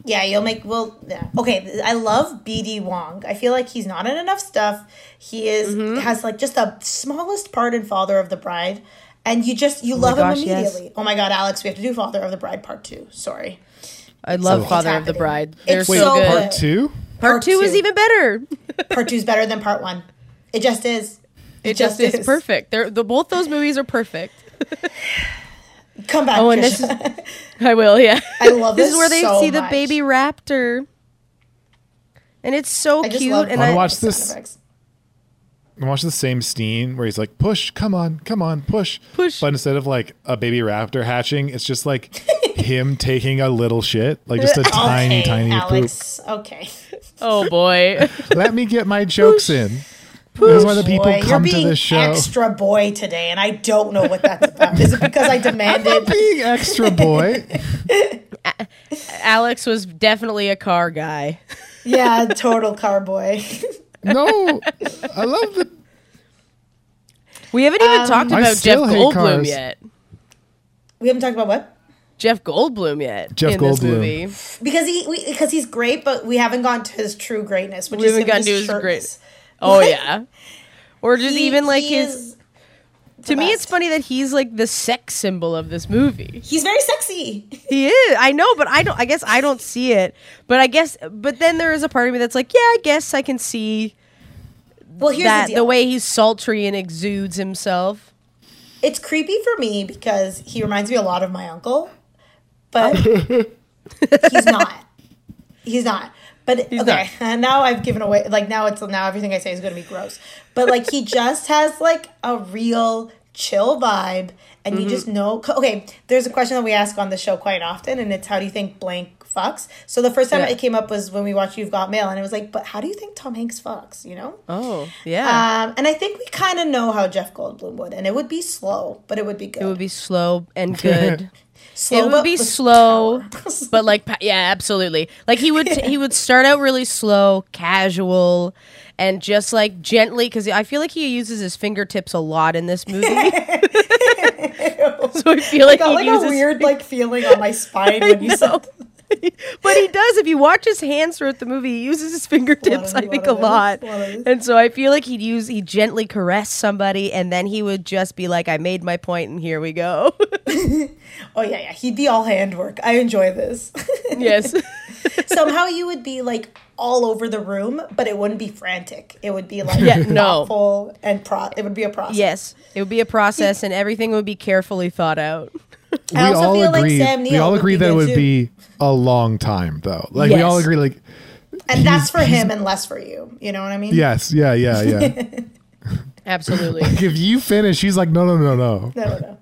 Yeah, you'll make well. Yeah. Okay, I love BD Wong. I feel like he's not in enough stuff. He is Mm-hmm. has like just the smallest part in Father of the Bride, and you just you love gosh, him yes. immediately. Oh my God, Alex, we have to do Father of the Bride part two. Sorry, I love It's Father of the. Bride. They're It's so so good. good. part two? Part, Part two, is even better. part two is better than part one. It just is. It just is perfect. They're the both those movies are perfect. Come back. Oh, and this is I will, yeah. I love this this is where they so see the baby raptor. And it's so I cute love and Wanna I watch this? effects. I watched the same scene where he's like, "Push, come on, come on, push, Push. But instead of like a baby raptor hatching, it's just like him taking a little shit, like just a tiny, okay, tiny Alex. Okay. Oh boy. Let me get my jokes in. That's why the people Boy, you're come to being this show. extra boy today, and I don't know what that's about. Is it because I demanded? Being extra boy. Alex was definitely a car guy. Yeah, total car boy. No, I love the. We haven't even Um, talked about Jeff Goldblum cars. yet. we haven't talked about what Jeff Goldblum yet Jeff in this Goldblum. movie. because he we, because he's great, but we haven't gone to his true greatness, which We is haven't him gotten to his shirtless. Oh yeah. Or just He- even like he his is to me best. it's funny that he's like the sex symbol of this movie. He's very sexy. He is. I know, but I don't I guess I don't see it. But I guess but then there is a part of me that's like, yeah, I guess I can see Well, here's that the the, deal. way he's sultry and exudes himself. it's creepy for me because he reminds me a lot of my uncle, but he's not. He's not. But okay, now I've given away. Like now it's now everything I say is going to be gross. But like he just has like a real chill vibe, and you just know. Okay, there's a question that we ask on the show quite often, and it's how do you think blank fucks? So the first time Yeah. it came up was when we watched You've Got Mail, and it was like, but how do you think Tom Hanks fucks? You know. Oh, yeah. Um, and I think we kind of know how Jeff Goldblum would, and it would be slow, but it would be good. it would be slow and good. slow, it would be slow, but like yeah, absolutely. Like he would he would start out really slow, casual, and just like gently because I feel like he uses his fingertips a lot in this movie. so I feel like got he like a weird like feeling on my spine when you said. but he does. If you watch his hands throughout the movie, he uses his fingertips. I think a lot, and so I feel like he'd use he gently caress somebody, and then he would just be like, "I made my point, and here we go." Oh yeah, yeah, he'd be all handwork. I enjoy this. yes, Somehow you would be like all over the room, but it wouldn't be frantic. It would be like Yeah, no. thoughtful and pro. It would be a process. yes, it would be a process, and everything would be carefully thought out. We also all feel like agree. Sam we all agree that it would too. be a long time, though. Like we all agree. Like and that's for him and less for you. You know what I mean? yes, yeah, yeah, yeah. Absolutely. if you finish, he's like, no, no, no, no. No, no, no.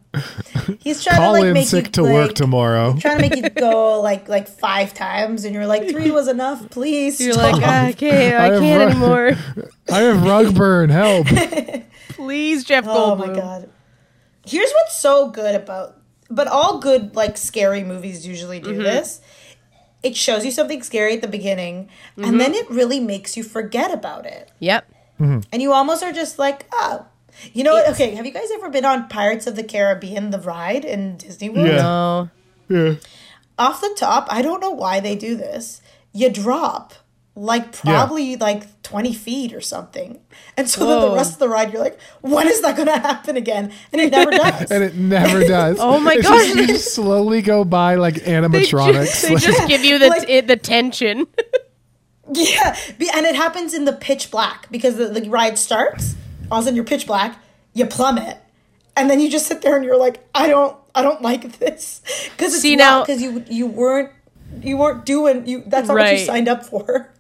He's trying Call to like in make sick you to work tomorrow. Trying to make you go like like five times, and you're like three was enough. Please, You're stop. like, "Ah, I can't, I I can't run- anymore. I have rug burn. Help. Please, Jeff Goldblum. Oh my god. Here's what's so good about but all good like scary movies usually do Mm-hmm. this. It shows you something scary at the beginning Mm-hmm. and then it really makes you forget about it. Yep. And you almost are just like, "Oh, you know what? Okay, have you guys ever been on Pirates of the Caribbean the ride in Disney World? Yeah. No. Yeah. Off the top, I don't know why they do this. You drop like probably like 20 feet or something. And so then the rest of the ride, you're like, when is that going to happen again? And it never does. And it never does. Oh my It's gosh. Just, you just slowly go by like They animatronics. just, they like- just give you the Like- t- the tension. Yeah, and it happens in the pitch black because the, the ride starts. All of a sudden, you're pitch black. You plummet, and then you just sit there and you're like, I don't, I don't like this because it's See, not now- because you you weren't you weren't doing you. That's not what you signed up for.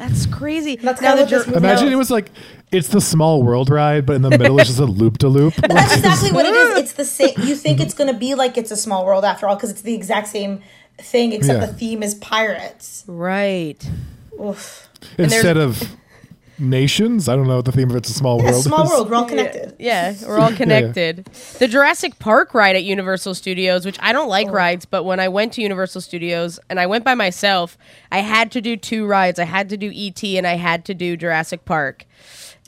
That's crazy. That's now kind the of what this dir- movie Imagine knows. it was like it's the small world ride, but in the middle is just a loop to loop. That's exactly what it is. It's the same. You think it's going to be like it's a small world after all because it's the exact same thing, except Yeah. the theme is pirates. right. Oof. Instead of nations. I don't know what the theme of It's a Small Yeah, World small is. world. We're all connected. Yeah, we're all connected. The Jurassic Park ride at Universal Studios, which I don't like Oh. rides, but when I went to Universal Studios and I went by myself, I had to do two rides. I had to do ET and I had to do Jurassic Park.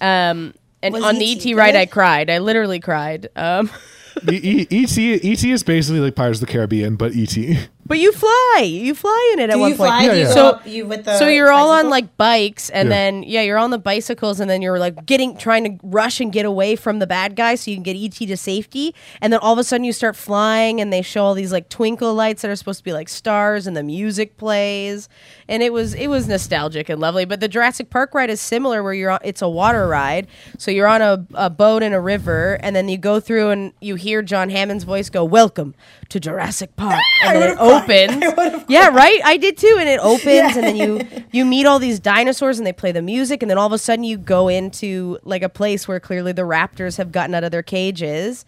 Um, and Was on the ET ET ride. I cried. I literally cried. Um, The E- ET ET is basically like Pirates of the Caribbean, but E ET. But you fly, you fly in it at Do one you point. fly? Yeah, Do you yeah. go So- up you with the so you're all on bicycle? like bikes and Yeah. then yeah you're on the bicycles and then you're like getting trying to rush and get away from the bad guy so you can get et to safety and then all of a sudden you start flying and they show all these like twinkle lights that are supposed to be like stars and the music plays and it was it was nostalgic and lovely but the jurassic park ride is similar where you're on it's a water ride so you're on a, a boat in a river and then you go through and you hear john hammond's voice go welcome to jurassic park and then it would've cried. I opens yeah right i did too and it opens Yeah. and then you you meet all these dinosaurs and they play the music and then all of a sudden you go into like a place where clearly the raptors have gotten out of their cages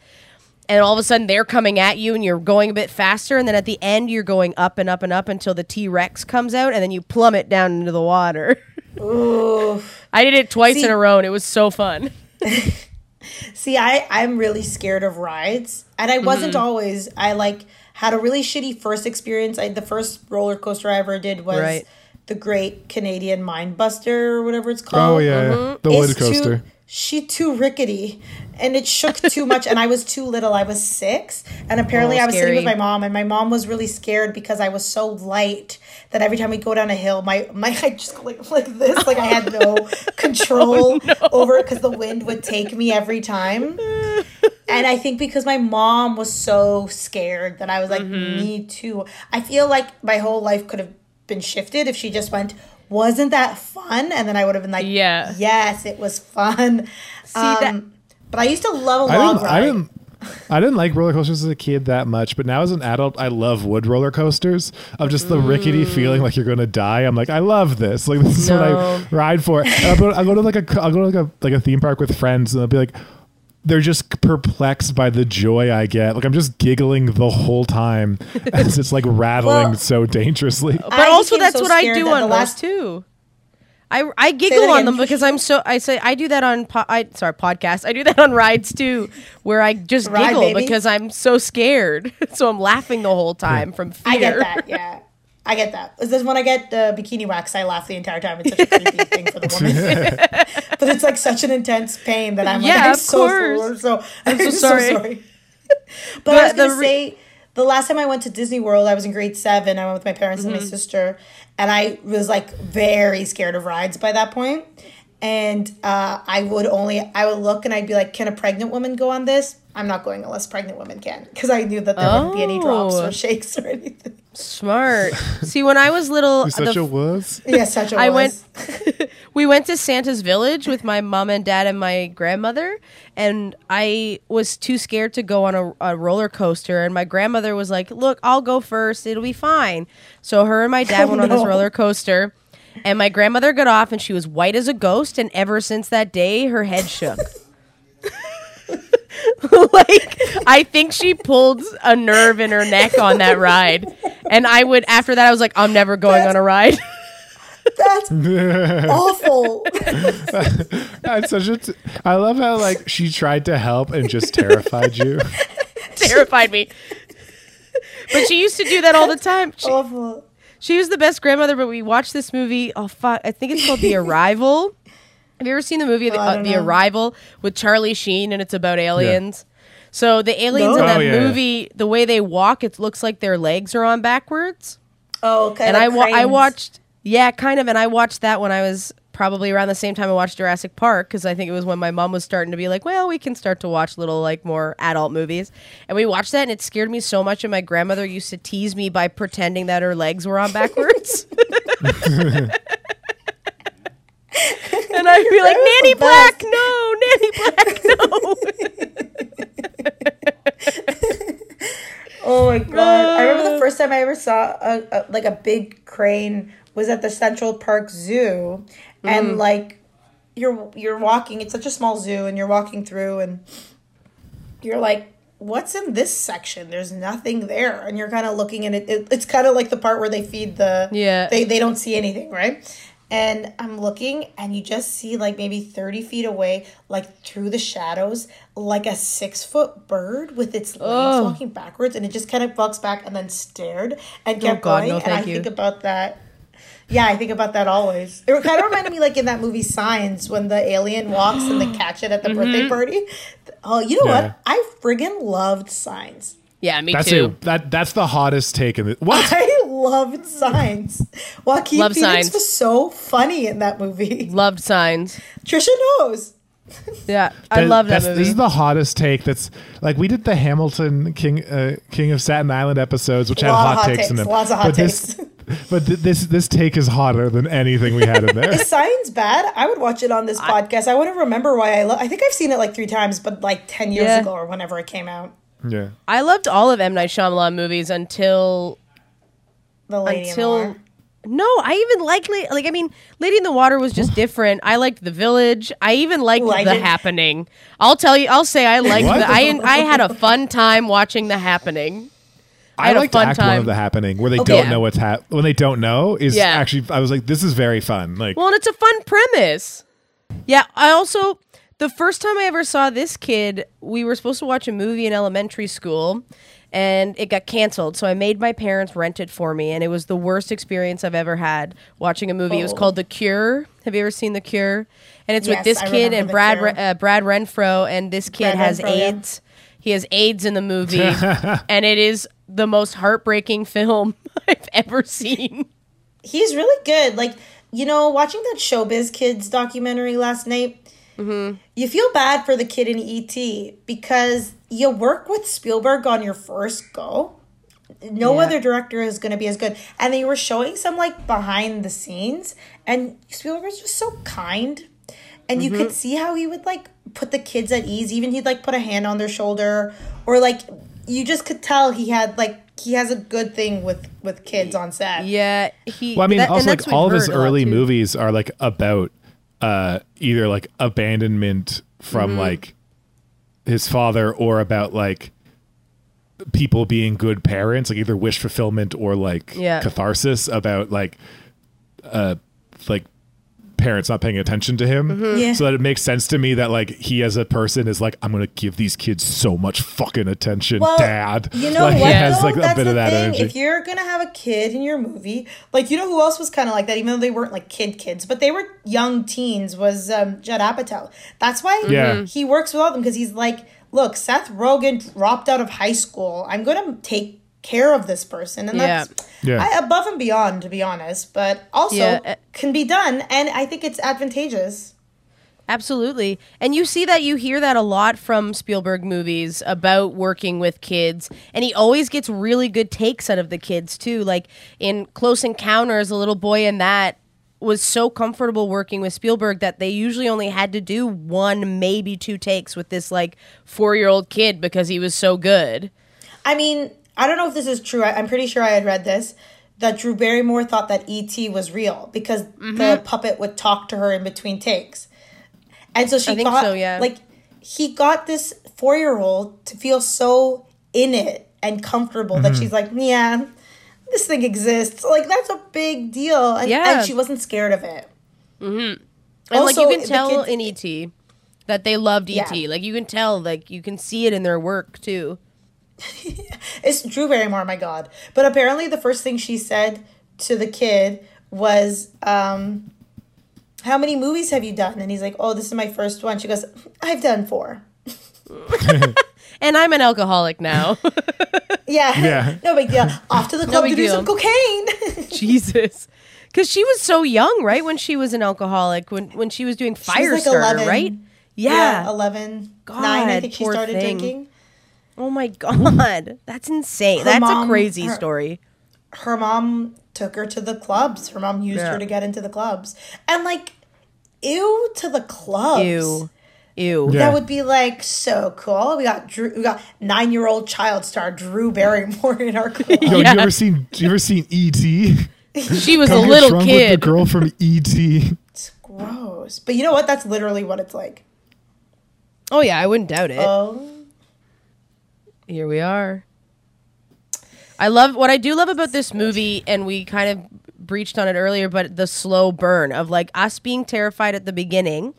and all of a sudden they're coming at you and you're going a bit faster and then at the end you're going up and up and up until the t-rex comes out and then you plummet down into the water Oof. i did it twice See- in a row and it was so fun See, I I'm really scared of rides, and I wasn't Mm-hmm. always. I like had a really shitty first experience. I the first roller coaster I ever did was Right. the Great Canadian Minebuster or whatever it's oh, called. Oh yeah, yeah. Mm-hmm. the wood coaster. Too, she too rickety, and it shook too much. And I was too little. I was six, and apparently Oh, I was sitting with my mom, and my mom was really scared because I was so light that every time we go down a hill, my my I just go like like this, like I had no control over it because the wind would take me every time. And I think because my mom was so scared that I was like, Mm-hmm. me too. I feel like my whole life could have been shifted if she just went, wasn't that fun? And then I would have been like, Yeah. yes, it was fun. See, that- um, but I used to love a I log didn't, ride. I didn't. I didn't like roller coasters as a kid that much, but now as an adult, I love wood roller coasters. Of just the rickety feeling like you're going to die. I'm like, I love this. Like this is what I ride for. I'll go, I'll go to like a, I'll go to like a like a theme park with friends, and I'll be like, they're just perplexed by the joy I get. Like I'm just giggling the whole time as it's like rattling Well- so dangerously. but I also that's so what I do on the those last- too. I, I giggle on them because I'm so I say I do that on po- I sorry podcast I do that on rides too where I just Ride, giggle baby. because I'm so scared so I'm laughing the whole time from fear. I get that, yeah. I get that. Is this when I get the bikini wax? I laugh the entire time. It's such a creepy thing for the woman, but it's like such an intense pain that I'm like, Yeah, I'm of so, course. so, so I'm so so sorry. sorry. but The- I was gonna the re- say, the last time I went to Disney World, I was in grade seven. I went with my parents and Mm-hmm. my sister, and I was like very scared of rides by that point. And uh, I would only, I would look and I'd be like, "Can a pregnant woman go on this?" I'm not going unless pregnant women can, because I knew that there wouldn't be any drops Oh. or shakes or anything. Smart. See, when I was little, You're such the- a wuss. Yeah, such a I was. went. we went to Santa's village with my mom and dad and my grandmother, and I was too scared to go on a, a roller coaster. And my grandmother was like, "Look, I'll go first. It'll be fine." So her and my oh, dad Oh, went on this roller coaster, and my grandmother got off, and she was white as a ghost. And ever since that day, her head shook. like I think she pulled a nerve in her neck on that ride. And I would after that I was like I'm never going on a ride. That's awful. That's such a. T- I love how like she tried to help and just terrified you. terrified me. But she used to do that all the time. She, awful. she was the best grandmother. But we watched this movie. Oh fuck! I think it's called The Arrival. Have you ever seen the movie The, Oh, uh, the. Arrival with Charlie Sheen and it's about aliens? So the aliens No. in that Oh, yeah, yeah. movie, the way they walk, it looks like their legs are on backwards. Oh, okay. and like I wa- I watched yeah, kind of, and I watched that when I was probably around the same time I watched Jurassic Park because I think it was when my mom was starting to be like, well, we can start to watch little like more adult movies, and we watched that, and it scared me so much. And my grandmother used to tease me by pretending that her legs were on backwards. And I'd be like, Nanny Black, no, Nanny Black, no. Oh my god! I remember the first time I ever saw a, a like a big crane was at the Central Park Zoo, Mm. and like you're you're walking. It's such a small zoo, and you're walking through, and you're like, "What's in this section?" There's nothing there, and you're kind of looking, and it, it it's kind of like the part where they feed the Yeah. They they don't see anything, right? And I'm looking, and you just see like maybe 30 feet away, like through the shadows, like a six foot bird with its legs Ugh. walking backwards, and it just kind of walks back and then stared and kept Oh, God, going. no, and I thank you. think about that. Yeah, I think about that always. It kind of reminded me like in that movie Signs when the alien walks and they catch it at the Mm-hmm. birthday party. Oh, you know Yeah. what? I friggin' loved Signs. Yeah, me That's too. a that that's the hottest take in the what? I loved Signs. Joaquin Love Phoenix Signs. was so funny in that movie. Loved signs. Trisha knows. Yeah, I That- love that that's- movie. This is the hottest take. That's like we did the Hamilton King uh, King of Staten Island episodes, which had Lot of hot, hot takes, in takes, them. lots of hot but this, but th- this this take is hotter than anything we had in there. Is Signs bad? I would watch it on this podcast. I wouldn't remember why I love. I think I've seen it like three times, but like ten years Yeah. ago or whenever it came out. yeah, I loved all of M Night Shyamalan movies until The Lady until in the no, I even liked La- like I mean, Lady in the Water was just different. I liked The Village. I even liked Ooh, I The did- Happening. I'll tell you. I'll say I liked. The, I I had a fun time watching The Happening. I I, had a liked fun Act One time. of the happening where they Okay. don't Yeah. know what's hap- when they don't know is Yeah. actually. I was like, this is very fun. Like, Well, and it's a fun premise. Yeah, I also the first time I ever saw this kid, we were supposed to watch a movie in elementary school and it got canceled. So I made my parents rent it for me and it was the worst experience I've ever had watching a movie. It was Oh. called The Cure. Have you ever seen The Cure? And it's with this I kid and Brad Re- uh, Brad Renfro and this kid Brad has Renfro, yeah. AIDS. He has AIDS in the movie and it is the most heartbreaking film I've ever seen. He's really good. Like you know, watching that Showbiz Kids documentary last night. Mm-hmm. You feel bad for the kid in ET because you work with Spielberg on your first go. No Yeah. other director is going to be as good. And they were showing some like behind the scenes, and Spielberg was just so kind. And you Mm-hmm. could see how he would like put the kids at ease. Even he'd like put a hand on their shoulder, or like you just could tell he had like he has a good thing with with kids on set. Yeah, he. well, I mean, that- also like all of his heard a lot, early movies are like about uh either like abandonment from Mm-hmm. like his father or about like people being good parents, like either wish fulfillment or like Yeah. catharsis about like uh like parents not paying attention to him. Mm-hmm. Yeah. So that it makes sense to me that like he as a person is like, I'm gonna give these kids so much fucking attention, Well, dad. You know like, what? He has like a That's bit the of that thing. energy. If you're gonna have a kid in your movie, like you know who else was kind of like that, even though they weren't like kid kids, but they were young teens. Was um, Judd Apatow? That's why Yeah. He works with all of them because he's like, look, Seth Rogen dropped out of high school. I'm gonna take care of this person, and Yeah. that's Yeah. I, above and beyond, to be honest. But also Yeah, uh, can be done, and I think it's advantageous. Absolutely. And you see that you hear that a lot from Spielberg movies about working with kids. And he always gets really good takes out of the kids, too. Like in Close Encounters, a little boy in that was so comfortable working with Spielberg that they usually only had to do one, maybe two takes with this like four year old kid because he was so good. I mean, I don't know if this is true. I, I'm pretty sure I had read this that Drew Barrymore thought that ET was real because Mm-hmm. the puppet would talk to her in between takes, and so she thought, so, yeah. like, he got this four year old to feel so in it and comfortable that she's like, yeah, this thing exists. Like that's a big deal, and, Yeah. and she wasn't scared of it. Mm-hmm. And Also, like you can tell kids- in ET that they loved ET. Yeah. Like you can tell, like you can see it in their work too. It's Drew Barrymore, my God. But apparently, the first thing she said to the kid was, um, How many movies have you done? And he's like, Oh, this is my first one. She goes, I've done four. And I'm an alcoholic now. Yeah. Yeah. no big deal. Off to the club big to do deal. some cocaine. Jesus. Because she was so young, right? When she was an alcoholic, when when she was doing She was, like, Firestarter, 11. right? Yeah. 11, God, 9, I think she poor started thing. drinking. Oh my god, that's insane. Her that's mom- a crazy her- story. Her mom took her to the clubs. Her mom used Yeah. her to get into the clubs. And like, ew to the clubs. Ew, ew. Yeah. That would be like so cool. We got Drew, we got nine year old child star Drew Barrymore in our club. Yo, Yeah. you ever seen you ever seen E.T.? She was a Come Get little Drunk kid. With the girl from E.T. It's gross, but you know what? That's literally what it's like. Oh yeah, I wouldn't doubt it. Oh, Here we are. I love what I do love about this movie, and we kind of breached on it earlier, but the slow burn of like us being terrified at the beginning,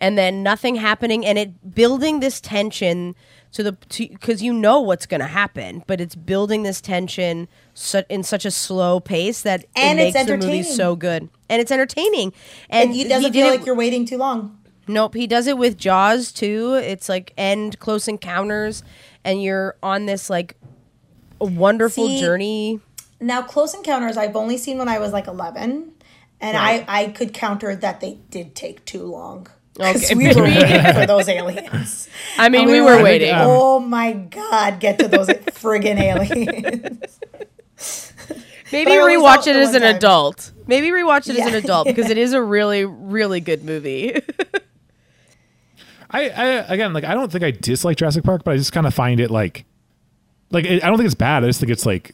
and then nothing happening, and it building this tension to the because you know what's going to happen, but it's building this tension su- in such a slow pace that And it it's makes the movie so good, and it's entertaining, and And doesn't feel like you're waiting too long. Nope, he does it with Jaws too. It's like end close encounters, and you're on this like wonderful See, journey. Now, Close Encounters, I've only seen when I was like 11, and I, I could counter that they did take too long. Because Okay, we were waiting for those aliens. I mean, we, we were were- waiting. oh my God, get to those friggin' aliens. Maybe but I only saw rewatch it as an time. adult. Maybe rewatch it as an adult because it is a really, really good movie. I, I again like I don't think I dislike Jurassic Park, but I just kind of find it like like it, I don't think it's bad. I just think it's like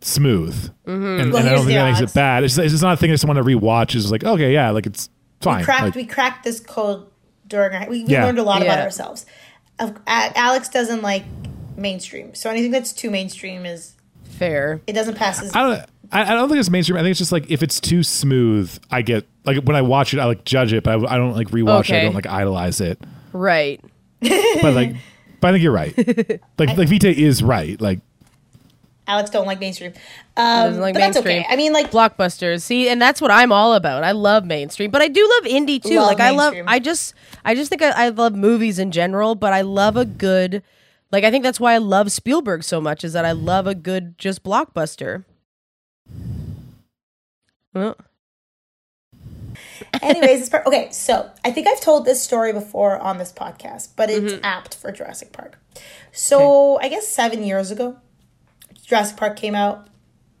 smooth, Mm-hmm. and, Well, and I don't think the that makes it bad. It's, it's just not a thing I just want to rewatch. It's just like okay, yeah, like it's fine. we cracked Like, we cracked this code during our, we, we Yeah. learned a lot about ourselves Of- alex doesn't like mainstream so anything that's too mainstream is Fair. it doesn't pass as I don't. I, I don't think it's mainstream. I think it's just like if it's too smooth, I get like when I watch it, I like judge it, but I, I don't like rewatch it. I don't like idolize it. Right. But like, but I think you're right. Like like Vita is right. Like alex don't like mainstream um like but that's okay i mean like blockbusters. See, and that's what I'm all about. I love mainstream, but I do love indie too. Love like I love. I just I just think I, I love movies in general, but I love a good like I think that's why I love Spielberg so much is that I love a good just blockbuster. Well, anyways it's part, okay so i think i've told this story before on this podcast but it's Mm-hmm. apt for jurassic park so i guess seven years ago jurassic park came out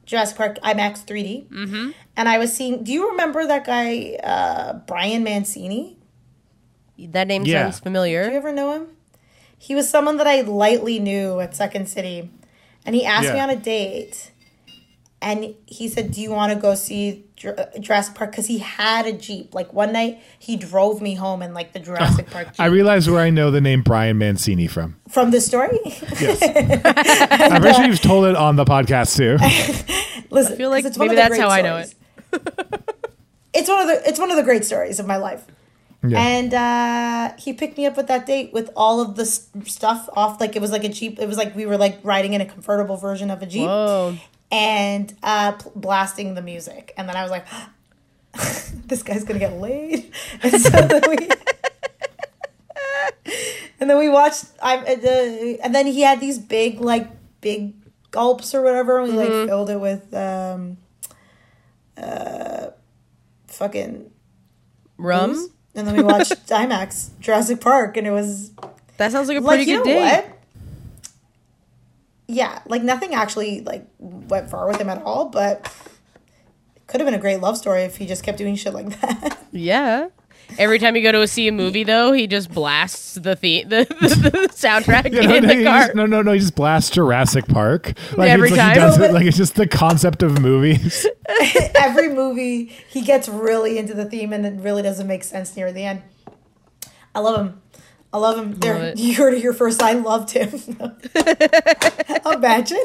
jurassic park imax 3d mm-hmm. and i was seeing do you remember that guy uh, brian mancini that name Yeah. sounds familiar. do you ever know him he was someone that i lightly knew at second city and he asked me on a date and he said, "Do you want to go see Jur- Jurassic Park?" Because he had a jeep. Like one night, he drove me home in like the Jurassic Park jeep. I realize where I know the name Brian Mancini from. From the story, Yes, I'm pretty sure you've told it on the podcast too. listen. I feel like maybe that's how I know it. it's one of the it's one of the great stories of my life. Yeah. And uh, he picked me up with that date with all of the s- stuff off. Like it was like a jeep. It was like we were like riding in a convertible version of a jeep. Whoa. And uh, pl- blasting the music. And then I was like, this guy's gonna get laid. And so then we, and then we watched. I uh, and then he had these big like big gulps or whatever. And we Mm-hmm. like filled it with um, uh, fucking Rum? booze. And then we watched IMAX Jurassic Park, and it was That sounds like a like pretty you good know date. what yeah like nothing actually like went far with him at all but could have been a great love story if he just kept doing shit like that Yeah. Every time you go to see a movie, though, he just blasts the the, the, the soundtrack Yeah, no, in no, the car. just, no, no, no. He just blasts Jurassic Park. Like, Every it's like time. he does No, it. Like it's just the concept of movies. every movie he gets really into the theme and it really doesn't make sense near the end i love him i love him there it. you heard it here first i loved him imagine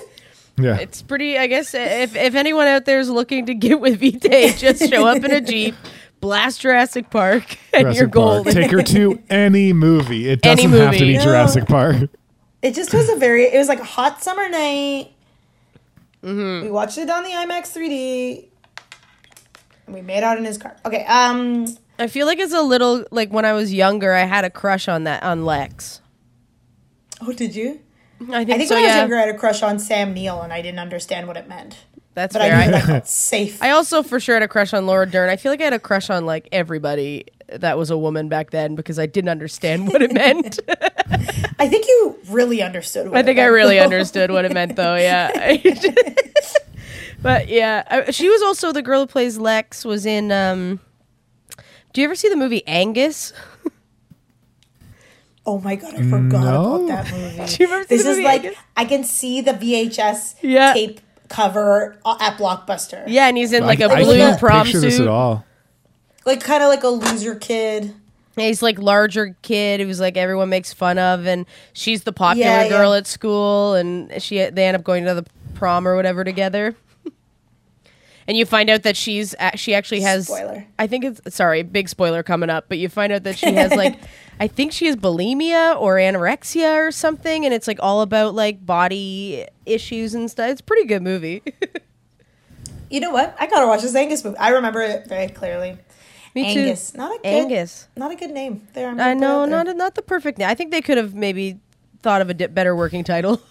Yeah. It's pretty. I guess if if anyone out there is looking to get with Vite, just show up in a jeep, blast Jurassic Park, and Jurassic you're Park. golden. Take her to any movie. It doesn't have to be No. Jurassic Park. it just was a very it was like a hot summer night Mm-hmm. we watched it on the imax 3d and we made out in his car okay um I feel like it's a little like when I was younger, I had a crush on that on Lex. oh did you I think, I think so. when I was younger, I had a crush on Sam Neill, and I didn't understand what it meant. that's But fair. I knew I, felt safe. I also for sure had a crush on Laura Dern. I feel like I had a crush on like everybody that was a woman back then because I didn't understand what it meant. I think you really understood. What I it think I meant, really though. understood what it meant, though. Yeah. but yeah, I, she was also the girl who plays Lex. Was in. um Do you ever see the movie Angus? Oh my god, I forgot No. about that movie. Do you remember this the is movie like Angus? I can see the VHS Yeah. tape cover uh, at Blockbuster. Yeah, and he's in like a I, I blue can't prom picture this at all. like kind of like a loser kid. And he's like larger kid who's like everyone makes fun of, and she's the popular Yeah, yeah. girl at school, and she they end up going to the prom or whatever together. And and you find out that she's she actually has. Spoiler. I think it's sorry, big spoiler coming up, but you find out that she has like, I think she has bulimia or anorexia or something, and it's like all about like body issues and stuff. It's a pretty good movie. You know what? I gotta watch this Angus movie. I remember it very clearly. Me too. Angus, not a good, Angus. not a good name. There, I'm I know, out there. not not the perfect name. I think they could have maybe thought of a di- better working title.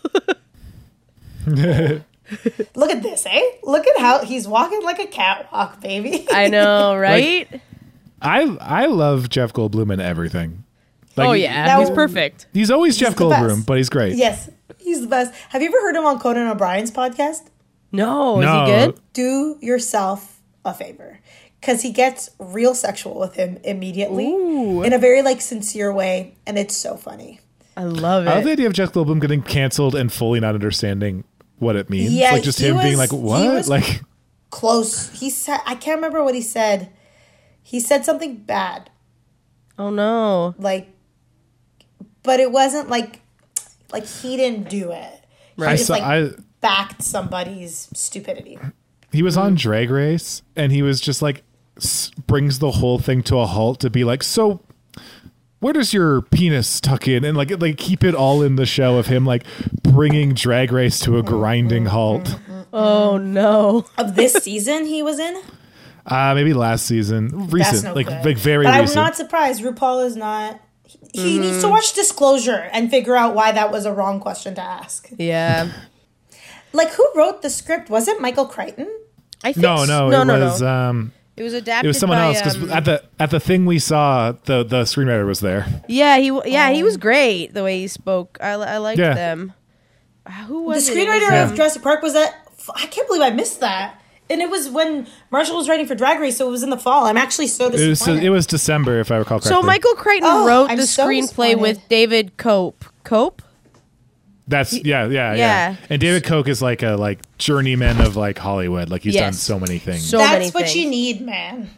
Look at this, eh? Look at how he's walking like a catwalk, baby. I know, right? I I love Jeff Goldblum in everything. Like, oh yeah, Now- he's perfect. He's always Jeff the best. Goldblum, but he's great. yes, he's the best. Have you ever heard him on Conan O'Brien's podcast? No, No. is he good? Do yourself a favor, because he gets real sexual with him immediately Ooh. in a very like sincere way, and it's so funny. I love it. I love the idea of Jeff Goldblum getting canceled and fully not understanding what it means. Yeah, like just he him being was- like, he "What?" was- like, Close. He said, I can't remember what he said. He said something bad. Oh no. like but it wasn't like like he didn't do it he I just saw. like I backed somebody's stupidity he was on mm. Drag Race, and he was just like brings the whole thing to a halt to be like, "So, where does your penis tuck in?" And like like keep it all in the show of him like bringing Drag Race to a grinding halt. Oh no. of this season he was in Uh maybe last season, that's recent, no like good. like very but i'm not surprised rupaul is not he, he needs Mm-hmm. to watch disclosure and figure out why that was a wrong question to ask Yeah. like who wrote the script was it michael crichton I think no, s- no, no, it no, was no. um It was adapted. it was someone by, else because um, at the at the thing we saw, the the screenwriter was there. yeah, he w- yeah he was great the way he spoke. I, I liked Yeah. them. Uh, Who the was it? It screenwriter was, um, of jurassic park was that i can't believe i missed that and it was when marshall was writing for drag race so it was in the fall i'm actually so It was disappointed it was December if I recall correctly. So Michael Crichton Oh, wrote I'm the so screenplay with. David Koepp. Koepp? That's yeah, yeah, yeah, yeah. And David Koepp is like a like journeyman of like Hollywood. Like he's done so many things. So many that's what things. you need man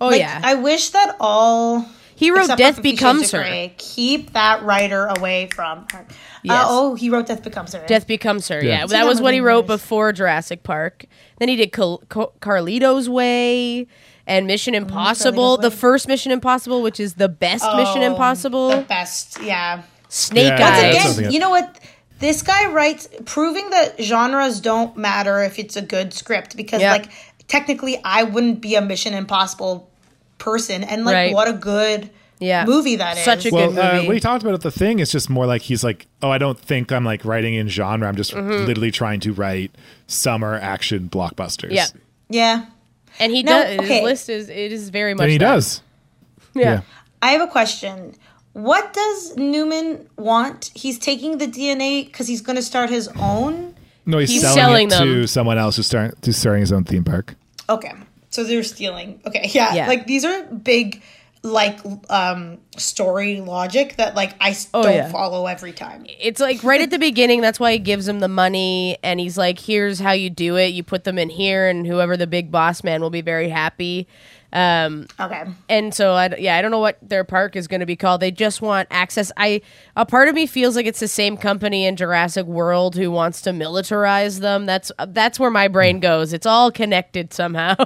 Oh Like, yeah. I wish that all. he wrote Death Becomes Her. Grey, Keep that writer away from her. Yes. Uh, oh, he wrote Death Becomes Her. Death Becomes Her. Yeah. Yeah, that that was what he wrote before Jurassic Park. Then he did Cal- Cal- Carlito's Way and Mission Impossible. Carlito's The first Mission Impossible, which is the best Mission Oh, Impossible. The best, yeah. Snake Yeah, Eyes. something again, you know what? This guy writes, proving that genres don't matter if it's a good script. Because, Yeah. like, technically, I wouldn't be a Mission Impossible person. And, like, Right. what a good Yeah. movie that is. Such a well, good uh, movie. what he talked about at the thing is just more like he's like, oh, I don't think I'm like writing in genre. I'm just Mm-hmm. literally trying to write summer action blockbusters. Yeah. yeah. And he No, does. okay. His list is it is very much. and he that. does. Yeah. I have a question. What does Newman want? He's taking the DNA because he's going to start his own. No, he's, He's selling, selling it to someone else who's starting who's starting his own theme park. Okay, so they're stealing. Okay, yeah, Yeah. like these are big, like um story logic that like I Oh, don't yeah. follow every time. It's like right at the beginning. That's why he gives him the money, and he's like, "Here's how you do it. You put them in here, and whoever the big boss man will be very happy." Um, Okay, and so I yeah I don't know what their park is going to be called. They just want access. I a part of me feels like it's the same company in Jurassic World who wants to militarize them. That's that's where my brain goes. It's all connected somehow.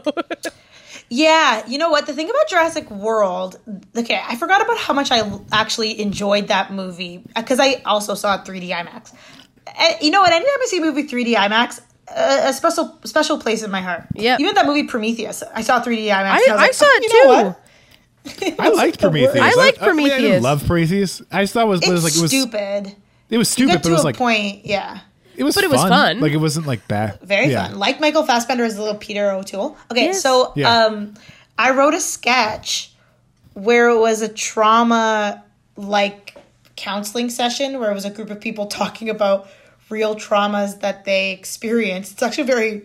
yeah. You know what? The thing about Jurassic World. Okay, I forgot about how much I actually enjoyed that movie because I also saw it 3D IMAX. You know what? Anytime I see a movie 3D IMAX. A, a special special place in my heart. Yep. Even that movie Prometheus, I saw 3D IMAX. I, and was I like, saw "Oh, it too. know? I liked Prometheus. I liked I, mean, I didn't Prometheus. love Prometheus. I just thought it was, it was like it was stupid. It was stupid, but it was a like point, yeah. it was But it was fun. Like it wasn't like bad. Very yeah. fun. Like Michael Fassbender as the little Peter O'Toole. Okay, Yes. so Yeah. um, I wrote a sketch where it was a trauma like counseling session where it was a group of people talking about real traumas that they experience. It's actually very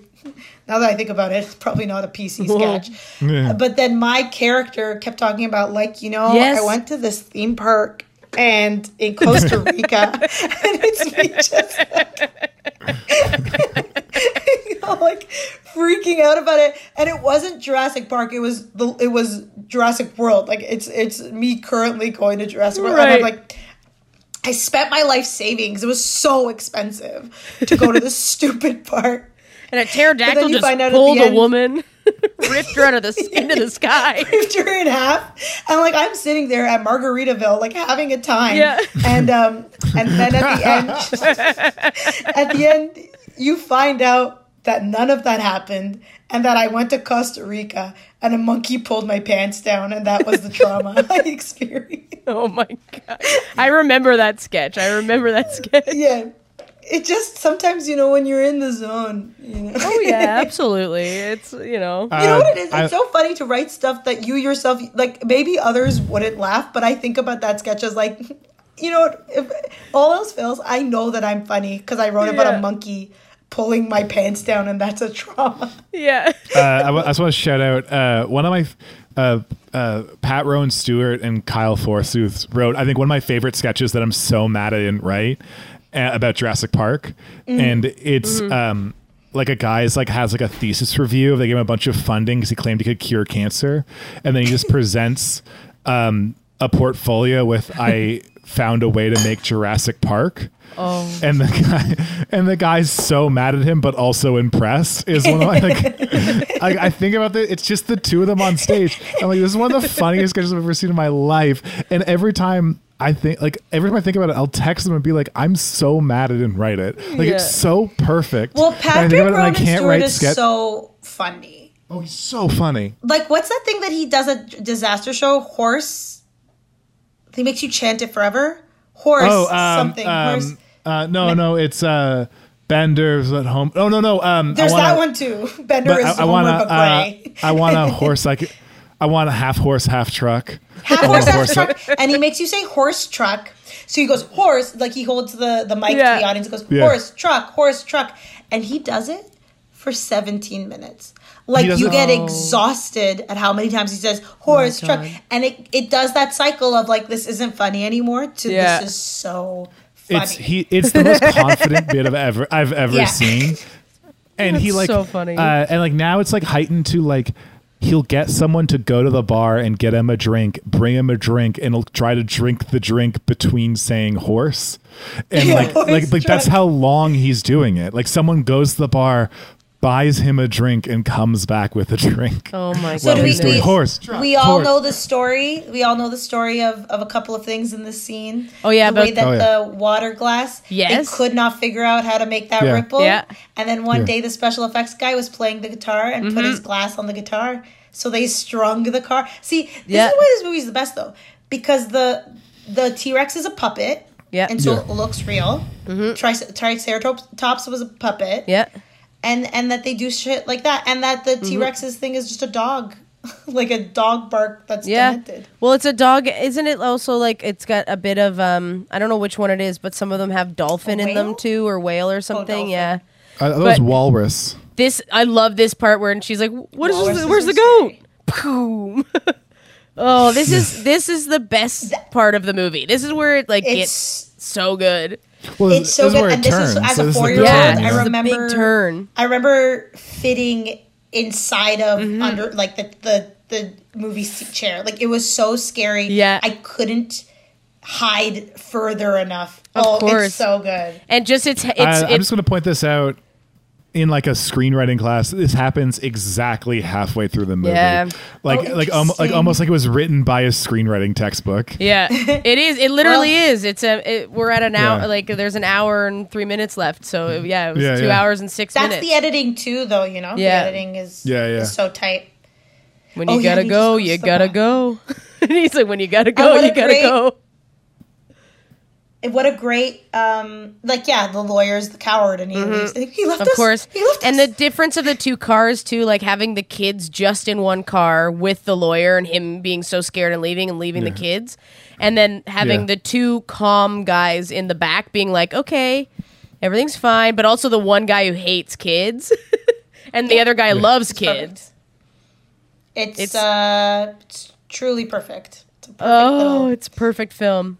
now that I think about it, it's probably not a PC sketch. Yeah. But then my character kept talking about like, you know, Yes. I went to this theme park and in Costa Rica and it's me just you know, like freaking out about it and it wasn't Jurassic Park it was the it was Jurassic World like it's it's me currently going to Jurassic World and I'm like I spent my life savings it was so expensive to go to this stupid part. And a pterodactyl just find out pulled a end- woman, ripped her out of the into the sky. ripped her in half. And like I'm sitting there at Margaritaville, like having a time. Yeah. And um and then at the end at the end you find out that none of that happened and that I went to Costa Rica and a monkey pulled my pants down and that was the trauma I experienced. Oh my god! I remember that sketch. I remember that sketch. Yeah. It just sometimes, you know, when you're in the zone, you know. Oh yeah, absolutely. It's you know. You know what it uh, is? I- It's so funny to write stuff that you yourself like. Maybe others wouldn't laugh, but I think about that sketch as like, you know, if all else fails, I know that I'm funny because I wrote about a monkey pulling my pants down, and that's a trauma. yeah. uh, I, w- I just want to shout out uh, one of my uh, uh, Pat Rowan Stewart and Kyle Forsooth wrote I think one of my favorite sketches that I'm so mad I didn't write uh, about Jurassic Park, and it's. Um, like a guy's like has like a thesis review. They gave him a bunch of funding because he claimed he could cure cancer, and then he just presents um, a portfolio with "I found a way to make Jurassic Park." Oh. and the guy and the guy's so mad at him but also impressed is one of my like I, I think about it it's just the two of them on stage i'm like this is one of the funniest sketches i've ever seen in my life and every time I think like every time I think about it, I'll text them and be like, "I'm so mad I didn't write it. Like Yeah. it's so perfect." Well, And I Patrick it and Rowan Stewart is sketch- so funny. oh, he's so funny. Like, what's that thing that he does at disaster show? Horse. He makes you chant it forever. Horse Oh, um, something. Horse. um, uh, no, no, it's uh, Bender's at home. Oh no, no. Um, There's wanna- that one too. Bender But is I, I Homer want but to. Uh. I want a horse. Like, I want a half horse, half truck. half horse, half horse truck, and he makes you say horse truck. So he goes horse, like he holds the the mic Yeah. to the audience. and goes Yeah. horse truck, horse truck, and he does it for 17 minutes. Like you get Oh. exhausted at how many times he says horse truck, and it it does that cycle of like this isn't funny anymore to Yeah. this is so funny. It's he. It's the most confident bit of ever I've ever Yeah. seen. And he That's like so funny. Uh, and like now it's like heightened to like he'll get someone to go to the bar and get him a drink, bring him a drink, and he'll try to drink the drink between saying horse. And Yeah, like horse like like that's how long he's doing it. Like someone goes to the bar, buys him a drink, and comes back with a drink. Oh my god. So do we, he's doing we, horse, truck, we all horse. know the story. We all know the story of, of a couple of things in this scene. Oh, yeah, the way that Oh, yeah. the water glass. Yes. they could not figure out how to make that Yeah. ripple. Yeah. and then one Yeah. day the special effects guy was playing the guitar and put Mm-hmm. his glass on the guitar, so they strung the car. See, this Yeah. is why this movie's the best though, because the the T Rex is a puppet. Yeah. and so Yeah. it looks real. Tricer- Triceratops was a puppet Yeah. And and that they do shit like that, and that the T Rex's thing is just a dog, like a dog bark that's Yeah. demented. Well, it's a dog. Isn't it also like it's got a bit of um I don't know which one it is, but some of them have dolphin in them too or whale or something. dolphin. yeah. Uh, that was walrus. This I love this part where and she's like, "What is this? Walruses Where's the goat?" scary. Boom. oh, this is this is the best part of the movie. This is where it like It's gets so good. Well, it's so this good, where it and this turns. is as So a this is the four year old. Yeah, turn, this you is know? the remember big turn. I remember fitting inside of Mm-hmm. under like the the the movie seat chair. Like it was so scary. Yeah. I couldn't hide further enough. Of oh, course. it's so good. And just it's it's, I, I'm just going to point this out. In like a screenwriting class, this happens exactly halfway through the movie. Yeah. Like Oh, like um, like almost like it was written by a screenwriting textbook. yeah, it is. It literally Well- is. It's a. It, we're at an hour. Yeah. Like there's an hour and three minutes left. So yeah, it was Yeah, two yeah. hours and six That's minutes. the editing too, though. You know, Yeah. the editing is Yeah, yeah. is so tight. when you Oh, gotta he go, you gotta go. and he's like, when you gotta go, what you gotta great- go. And what a great, um, like yeah, the lawyer's the coward, and he leaves. He left Mm-hmm. Of us. course. he left And us. the difference of the two cars too, like having the kids just in one car with the lawyer and him being so scared and leaving and leaving the kids. And then having Yeah. the two calm guys in the back being like, Okay, everything's fine, but also the one guy who hates kids. and the other guy loves kids. It's, It's- uh, it's truly perfect. It's a perfect Oh, little- it's perfect film.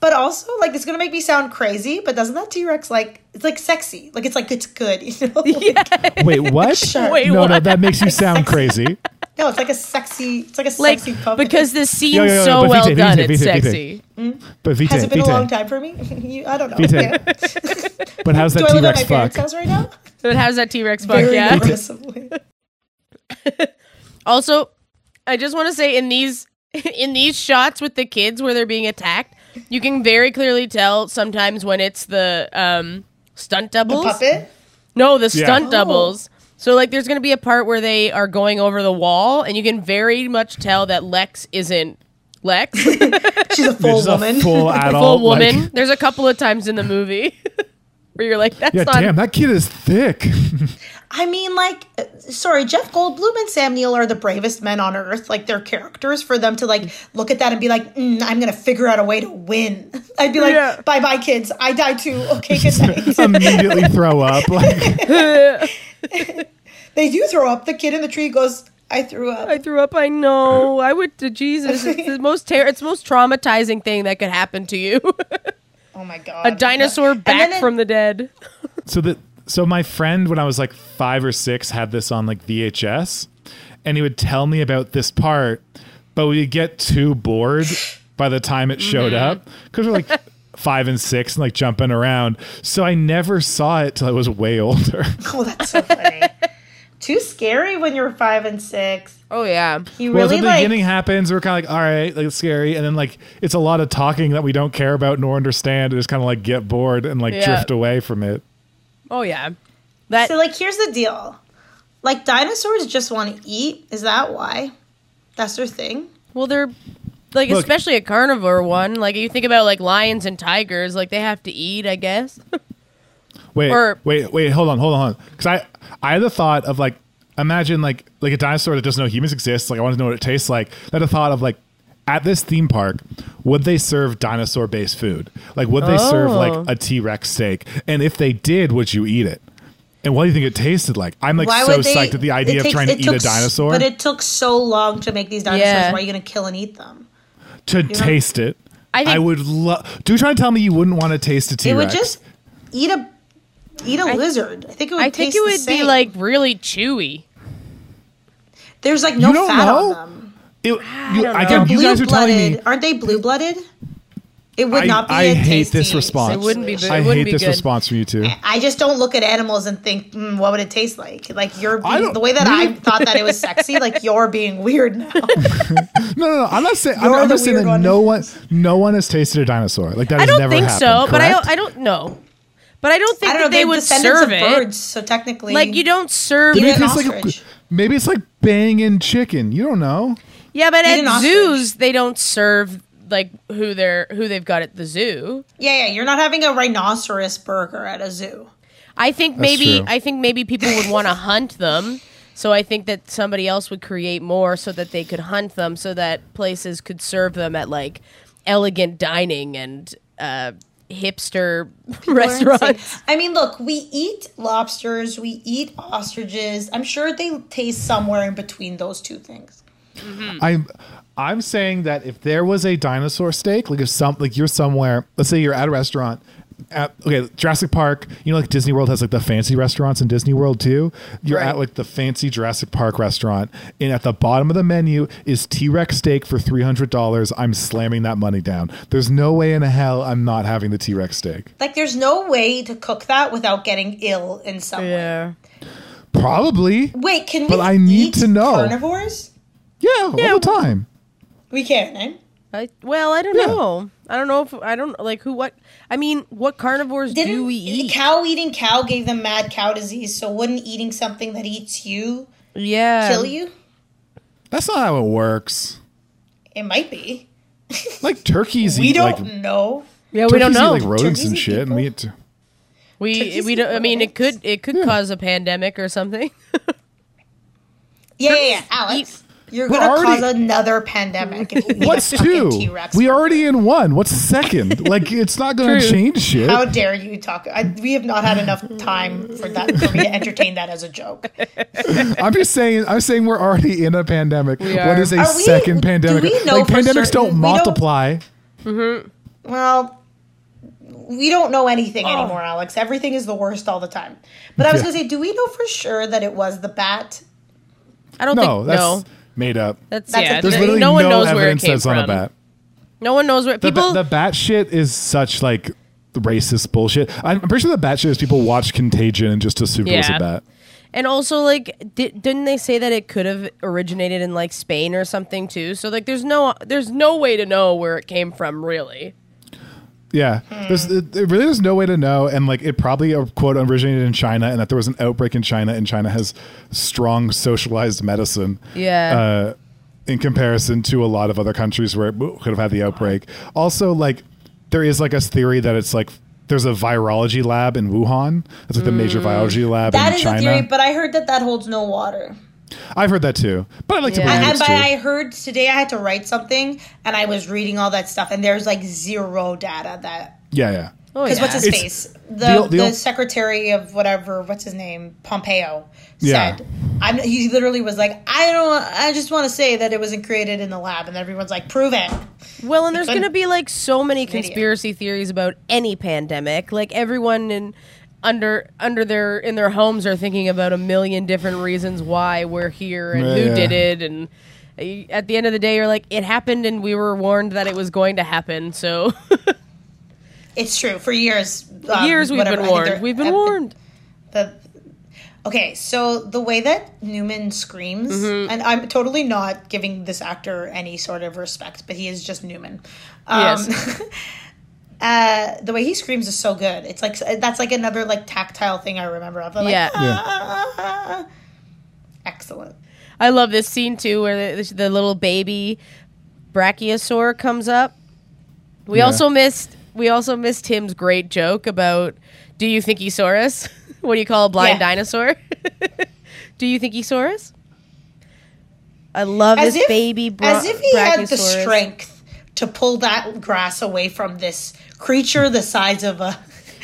But also like it's gonna make me sound crazy, but doesn't that T Rex like it's like sexy? Like it's like it's good, you know? Like, Wait, what? Sure. Wait, no, no, that makes you sound crazy. No, it's like a sexy. It's like a Like sexy puppet. because the scene's Yo, yo, yo, so but well Vite, done, Vite, it's Vite, Vite. sexy. Hmm? But Vite, has it been Vite, a long time for me? you, I don't know. Vite. Yeah. But how's Do that I T live at Rex my parents' fuck? house right now? But how's that T Rex fuck? Very Yeah. Also, I just want to say in these in these shots with the kids where they're being attacked, you can very clearly tell sometimes when it's the um, stunt The doubles. puppet. No, the Yeah. stunt Oh. doubles. So like there's going to be a part where they are going over the wall and you can very much tell that Lex isn't Lex, She's a full Just a woman. full adult. full woman. like- there's a couple of times in the movie where you're like that's yeah, not damn, that kid is thick. I mean, like, uh, sorry, Jeff Goldblum and Sam Neill are the bravest men on earth. Like, they're characters for them to like look at that and be like, mm, "I'm gonna figure out a way to win." I'd be like, Yeah. "Bye, bye, kids. I die too. Okay, good night." Immediately throw up. Like, they do throw up. The kid in the tree goes, "I threw up." I threw up. I know. I would to Jesus. It's the most ter- it's the most traumatizing thing that could happen to you. Oh my god, a dinosaur And back it- from the dead. so that so my friend when I was like five or six had this on like VHS, and he would tell me about this part, but we'd get too bored by the time it showed Mm-hmm. up because we're like five and six and like jumping around. So I never saw it till I was way older. Oh, that's so funny. Too scary when you're five and six. Oh yeah. You Well, really the like. beginning happens, we're kind of like, all right, like it's scary, and then like it's a lot of talking that we don't care about nor understand, and just kind of like get bored and like Yeah. drift away from it. Oh yeah. That So, like, here's the deal. Like, dinosaurs just want to eat. Is that why? That's their thing. well they're like Look- especially a carnivore one. Like you think about like lions and tigers, like they have to eat, I guess. Wait, Or- wait, wait, hold on, hold on. Because I, I had the thought of like, imagine like like a dinosaur that doesn't know humans exist. Like I want to know what it tastes like. I had a thought of like, at this theme park, would they serve dinosaur based food? Like, would they serve Oh. like a T Rex steak? And if they did, would you eat it? And what do you think it tasted like? I'm like Why so they? psyched at the idea it of takes- trying to it eat took a s- dinosaur But it took so long to make these dinosaurs. Yeah. Why are you going to kill and eat them? to taste it. I I, think- would love. Do you try to tell me you wouldn't want to taste a T Rex? It Rex? would just eat a eat a lizard. I think it would. I think taste it would be like really chewy. there's like no You don't fat know? on them. It, you, don't I know. can, you blue guys are telling me. blooded. Aren't they blue blooded? It would I, not be. I a hate tasty this response. It wouldn't be situation. It I wouldn't hate be this good. response from you two. I just don't look at animals and think, mm, what would it taste like? Like you're being, the way that I thought that it was sexy. Like you're being weird now. No, no, no. I'm not saying. I'm, You're I'm the just saying that one. no one, no one has tasted a dinosaur. Like that I don't never think happened. so, but I don't, I don't know. But I don't think I don't that know. they They would serve of it. birds, so technically, Like you don't serve Maybe an it's like ostrich. maybe it's like banging chicken. You don't know. Yeah, but Eat at zoos they don't serve like who they're who they've got at the zoo. Yeah, yeah. You're not having a rhinoceros burger at a zoo. I think That's maybe true. I think maybe people would want to hunt them. So I think that somebody else would create more so that they could hunt them so that places could serve them at like elegant dining and uh, hipster People are insane. restaurants. I mean, look, we eat lobsters, we eat ostriches. I'm sure they taste somewhere in between those two things. Mm-hmm. I'm I'm saying that if there was a dinosaur steak, like if some like you're somewhere, let's say you're at a restaurant. At, okay, Jurassic Park. You know, like Disney World has like the fancy restaurants in Disney World too. You're Right. at like the fancy Jurassic Park restaurant, and at the bottom of the menu is T Rex steak for three hundred dollars. I'm slamming that money down. There's no way in hell I'm not having the T Rex steak. Like, there's no way to cook that without getting ill in some way. Yeah. Probably. Wait, can we But I need eat to know. carnivores? Yeah, all the time. We can, eh? I, well, I don't Yeah. know. I don't know if I don't like who what I mean, what carnivores Didn't do we eat? cow eating cow gave them mad cow disease? So wouldn't eating something that eats you yeah. kill you? That's not how it works. It might be. Like turkeys We eat don't like Yeah, we don't know. eat like rodents Turkeys and eat shit, and people? we eat. we Turkeys we don't I mean it could it could cause a pandemic or something. Yeah, yeah, yeah. Alex, you're We're gonna already- cause another pandemic. If What's two? T-Rex We already in one. What's second? like it's not going to True. change shit. How dare you talk? I, we have not had enough time for that for me to entertain that as a joke. I'm just saying. I'm saying we're already in a pandemic. What is What are. is a Are we- second do pandemic? we know like pandemics certain- don't we don't- multiply. Mm-hmm. Well, we don't know anything ah. anymore, Alex. Everything is the worst all the time. But I was Yeah. gonna say, do we know for sure that it was the bat? I don't No, think that's no. Made up. That's, That's yeah. a There's literally no one knows where it came that's from. on a bat. No one knows where The, people. ba- the bat shit is such like racist bullshit. I'm pretty sure the bat shit is people watch Contagion and just assumed it was Yeah. a bat. And also, like, di- didn't they say that it could have originated in like Spain or something too? So like, there's no, there's no way to know where it came from, really. Yeah, there's it, it really there's no way to know, and like it probably uh, quote originated in China, and that there was an outbreak in China, and China has strong socialized medicine. Yeah. Uh, in comparison to a lot of other countries where it could have had the outbreak. Also, like there is like a theory that it's like there's a virology lab in Wuhan. That's like the major Mm. virology lab That in is China. a theory, but I heard that that holds no water. I've heard that too, but I like to Yeah. believe And it's but. I heard today I had to write something, and I was reading all that stuff, and there's like zero data that yeah, yeah. Oh because yeah. what's his It's- face the the- the, the- secretary of whatever what's his name Pompeo Yeah. said I'm, he literally was like I don't I just want to say that it wasn't created in the lab, and everyone's like prove it. Well, and there's going to be like so many conspiracy theories about any pandemic. Like everyone in under under their in their homes are thinking about a million different reasons why we're here and who Yeah. did it and uh, at the end of the day you're like it happened and we were warned that it was going to happen. So It's true for years. um, years we've whatever, been warned. We've been warned. the okay so the way that newman screams Mm-hmm. and i'm totally not giving this actor any sort of respect but he is just newman um, Yes. uh, the way he screams is so good it's like that's like another like tactile thing i remember of like, Yeah. "Ah." excellent I love this scene too, where the, the little baby brachiosaur comes up. We Yeah. also missed. We also missed Tim's great joke about, "Do you think Esaurus? what do you call a blind Yeah. dinosaur? do you think Esaurus?" I love as this if, baby. Bra- as if he had the strength to pull that grass away from this creature the size of a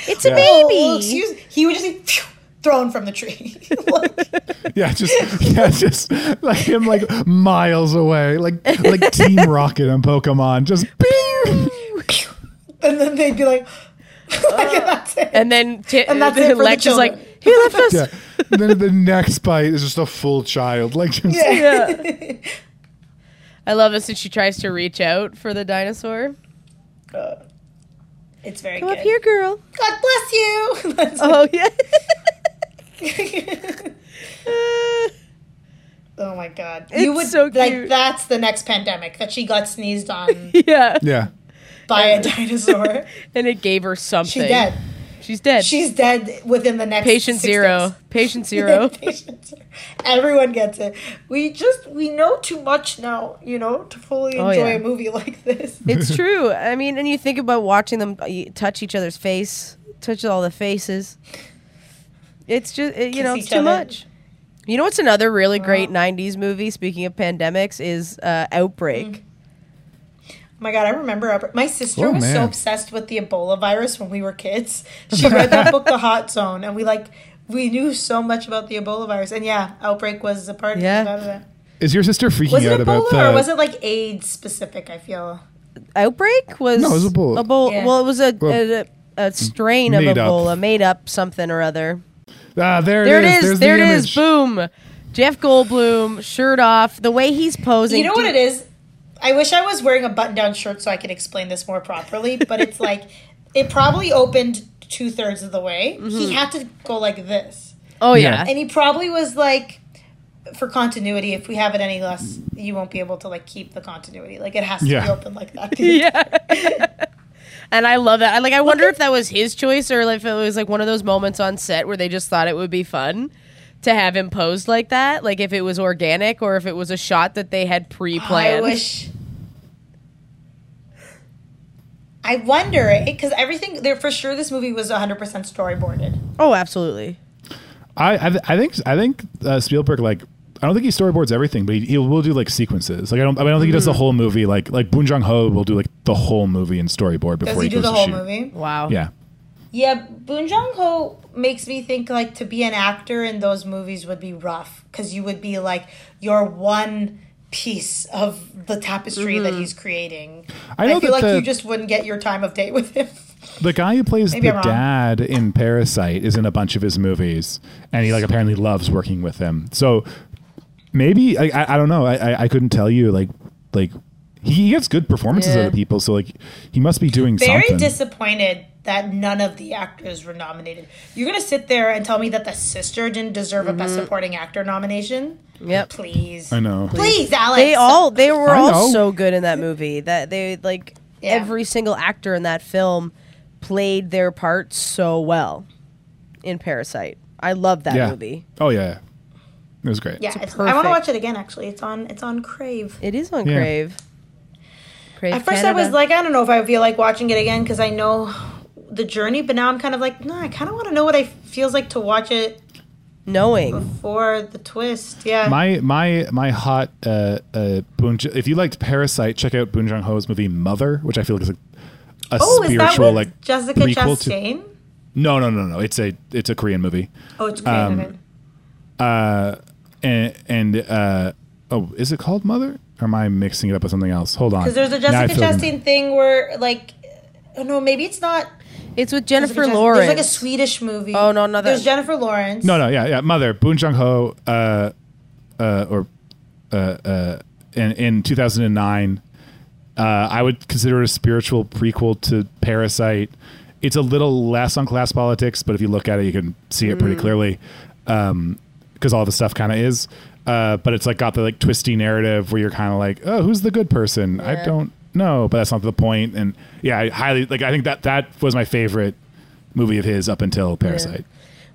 It's a Yeah. Oh, baby. excuse he would just be phew, thrown from the tree Like, Yeah, just yeah, just like him like miles away, like like Team Rocket and Pokemon, just bing. and then they'd be like, like and that's it. and then Ti- And that's it for the is like, "He left us." Yeah. And then the next bite is just a full child, like just, Yeah. I love it since she tries to reach out for the dinosaur. Uh, it's very Come good. up here, girl. God bless you. Oh yeah. oh my god. It's you would so like that's the next pandemic that she got sneezed on yeah. yeah. by a dinosaur. And it gave her something. She's dead. She's dead. She's dead within the next patient six zero. days. Patient zero. Patient zero. Everyone gets it. We just we know too much now, you know, to fully Oh, enjoy yeah. a movie like this. it's true. I mean, and you think about watching them uh, touch each other's face, touch all the faces. It's just it- you Kiss know it's too other. much. You know what's another really great '90s movie? Speaking of pandemics, is uh, Outbreak. Mm. My god, I remember my sister Oh, was so obsessed with the Ebola virus when we were kids. She read that book, The Hot Zone, and we like we knew so much about the Ebola virus. And yeah, outbreak was a part Yeah. of it. Is your sister freaking Was it out about Ebola the? or was it like AIDS specific? I feel Outbreak was No, it was Ebola. Ebola- Yeah. Well, it was a Well, a, a strain of made up. Ebola, made up something or other. ah, there, There it is. There's There the it image. is. Boom. Jeff Goldblum, shirt off. The way he's posing. you know what it is. I wish I was wearing a button-down shirt so I could explain this more properly. But it's like it probably opened two thirds of the way. He mm-hmm. had to go like this. Oh Yeah. yeah. And he probably was like, for continuity, if we have it any less, you won't be able to like keep the continuity. Like it has to Yeah. be open like that. yeah. and I love that. I like. I wonder if that was his choice or if it was like one of those moments on set where they just thought it would be fun to have him posed like that. Like if it was organic or if it was a shot that they had pre-planned. I wish. I wonder because everything there for sure. This movie was 100 percent storyboarded. oh, absolutely. I I, th- I think I think uh, Spielberg like I don't think he storyboards everything, but he, he will do like sequences. Like I don't I, mean, I don't think he does the whole movie. Like like Bong Joon Ho will do like the whole movie in storyboard before Does he do goes the to whole shoot. movie? Wow. Yeah. Yeah, Bong Joon Ho makes me think like to be an actor in those movies would be rough because you would be like your one piece of the tapestry that mm-hmm. he's creating. I know feel like the- you just wouldn't get your time of day with him. The guy who plays Maybe the dad in Parasite is in a bunch of his movies, and he like apparently loves working with him. So maybe I, I I don't know. I, I I couldn't tell you like like he gets good performances Yeah. out of people, so like he must be doing Very something. disappointed that none of the actors were nominated. You're gonna sit there and tell me that the sister didn't deserve a Best mm-hmm. Supporting Actor nomination? Yep. Please, I know. please, Alex. They all they were all so good in that movie that they like Yeah. every single actor in that film played their part so well in Parasite. I love that yeah. movie. Oh yeah, it was great. Yeah, it's, I want to watch it again. Actually, it's on. It's on Crave. It is on Yeah. Crave. Crave At first, Canada. I was like, I don't know if I feel like watching it again because I know the journey. But now I'm kind of like, no, I kind of want to know what it feels like to watch it knowing. for the twist. Yeah. My my my hot uh uh Boon, if you liked Parasite, check out Bong Joon Ho's movie Mother, which I feel like is a, a oh, is that spiritual with like Jessica prequel to- Chastain? No, no, no, no. It's a it's a Korean movie. Oh, it's great. Um, okay. Uh, and and uh, oh, is it called Mother? Or am I mixing it up with something else? Hold on. Because there's a Jessica feel like Chastain thing where, like, oh no, maybe it's not. It's with Jessica Jennifer Chastain. Lawrence. There's like a Swedish movie. Oh, no, not that- There's Jennifer Lawrence. No, no, yeah, yeah. Mother, Bong Joon Ho, uh, uh, or uh, uh, in in 2009. Uh, I would consider it a spiritual prequel to Parasite. It's a little less on class politics, but if you look at it, you can see it Mm. pretty clearly because all the stuff kind of is. Uh, but it's like got the like twisty narrative where you're kind of like, oh, who's the good person? I Yeah. don't know, but that's not the point. And yeah, I highly like. I think that that was my favorite movie of his up until Parasite.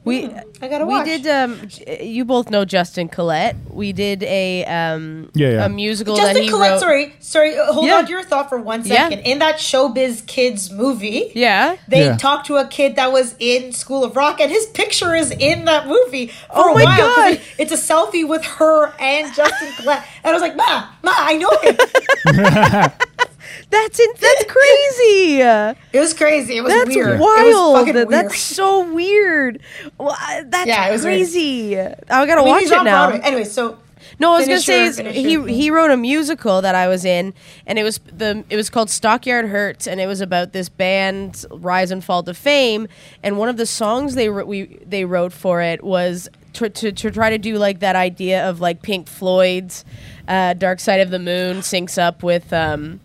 We I gotta we watch. did. Um, you both know Justin Collette. We did a um, Yeah, yeah. a musical that Justin he Collette, wrote. sorry, sorry, uh, hold Yeah. on to your thought for one second. Yeah. In that Showbiz Kids movie, Yeah. they Yeah. talked to a kid that was in School of Rock, and his picture is in that movie for Oh a my while. 'cause God. It's a selfie with her and Justin Collette. And I was like, Ma, Ma, I know him. That's in, that's crazy. It was crazy. It was That's weird. It was wild. weird. That's so weird. Well, I- that's Yeah, it was weird. crazy. I gotta I mean, watch it now. Broadway. Anyway, so No, I was gonna say your- he your he wrote a musical that I was in, and it was the it was called Stockyard Hurts, and it was about this band's rise and fall to fame. And one of the songs they we they wrote for it was to, to, to try to do like that idea of like Pink Floyd's uh, Dark Side of the Moon syncs up with um,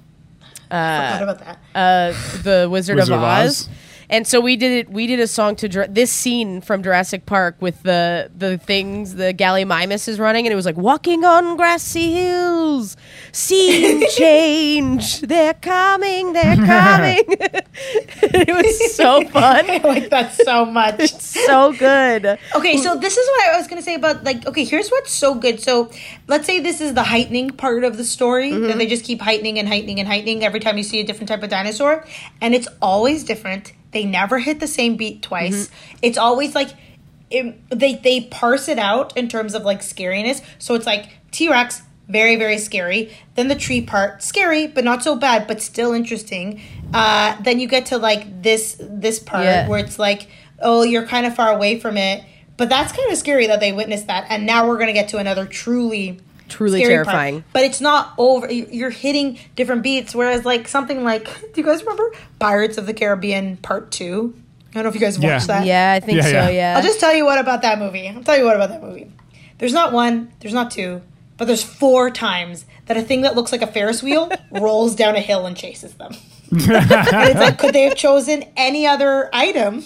forgot about that. uh, the Wizard, Wizard of of Oz. Oz? And so we did it. We did a song to this scene from Jurassic Park with the the things the Gallimimus is running, and it was like walking on grassy hills, scene change. They're coming, they're coming. it was so fun, I like that so much. so good. Okay, so this is what I was gonna say about like okay, here's what's so good. So let's say this is the heightening part of the story, that mm-hmm. they just keep heightening and heightening and heightening every time you see a different type of dinosaur, and it's always different. They never hit the same beat twice. It's always like it, they they parse it out in terms of like scariness. So it's like T Rex, very very scary. Then the tree part, scary but not so bad, but still interesting. Uh, then you get to like this this part Yeah. where it's like, oh, you're kind of far away from it. But that's kind of scary that they witnessed that, and now we're gonna get to another truly, Truly scary part. terrifying. But it's not over. you- You're hitting different beats. Whereas, like something like, do you guys remember Pirates of the Caribbean Part Two? I don't know if you guys Yeah. watched that. Yeah, I think Yeah, so. yeah. Yeah. I'll just tell you what about that movie. I'll tell you what about that movie. There's not one, there's not two, but there's four times that a thing that looks like a Ferris wheel rolls down a hill and chases them. and it's like, could they have chosen any other item?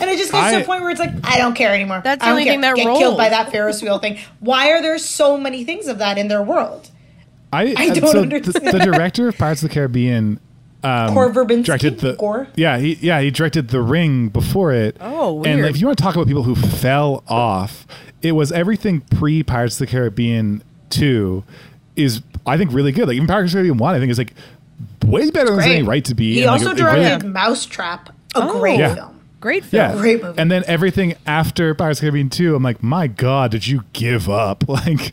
And it just gets to a point where it's like, I don't care anymore. That's the only care. thing that Get rolls. killed by that Ferris wheel thing. Why are there so many things of that in their world? I, I uh, don't so understand. The, the director of Pirates of the Caribbean um, Gore Verbinski? directed the Gore? yeah he yeah he directed The Ring before it. Oh, weird. And weird. if you want to talk about people who fell off, it was everything pre Pirates of the Caribbean two is I think really good. Like even Pirates of the Caribbean one, I think is like way better than any right to be. He And, also it- it really- directed Mousetrap, a Oh. great Yeah. film. Great film. yeah, Great movie. And then everything after Pirates of the Caribbean two, I'm like, my God, did you give up? Like,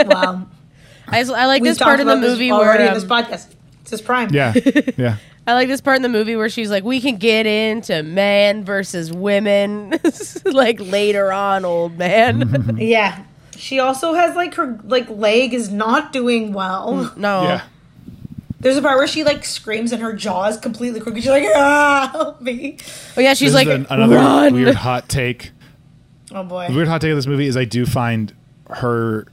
Wow. I, s- I like We've this part talked of the about this movie already where in this um, podcast. It's his prime. yeah, yeah. I like this part in the movie where she's like, "We can get into man versus women, like later on, old man." Yeah. She also has like her like leg is not doing well. no, Yeah. There's a part where she like screams and her jaw is completely crooked. She's like, ah, help me. oh yeah, she's This like, is an- another "Run!" weird hot take. Oh boy. The weird hot take of this movie is I do find her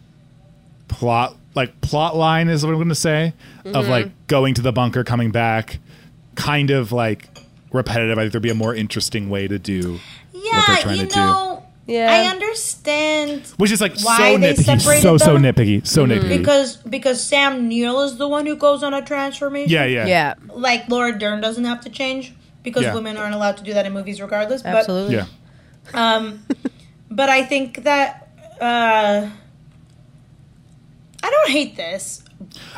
plot like plot line is what I'm going to say of like going to the bunker, coming back, kind of like repetitive. I think there'd be a more interesting way to do what they're Yeah, trying you to do. know, Yeah. I understand Which is like why so they nitpicky, separated so so them. nitpicky, so nitpicky. because because Sam Neill is the one who goes on a transformation. yeah, yeah, Yeah, like Laura Dern doesn't have to change because Yeah. women aren't allowed to do that in movies regardless. absolutely. yeah. But um, but I think that uh, I don't hate this,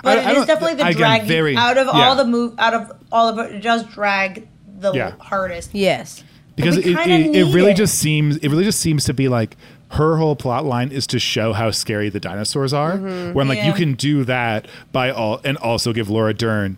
but I- I it is don't- definitely the again, drag very- out of yeah. all the move out of all of it. It does drag the Yeah. hardest. Yes. Because it, it, it really it. just seems it really just seems to be like her whole plot line is to show how scary the dinosaurs are mm-hmm. when like you can do that by all and also give laura dern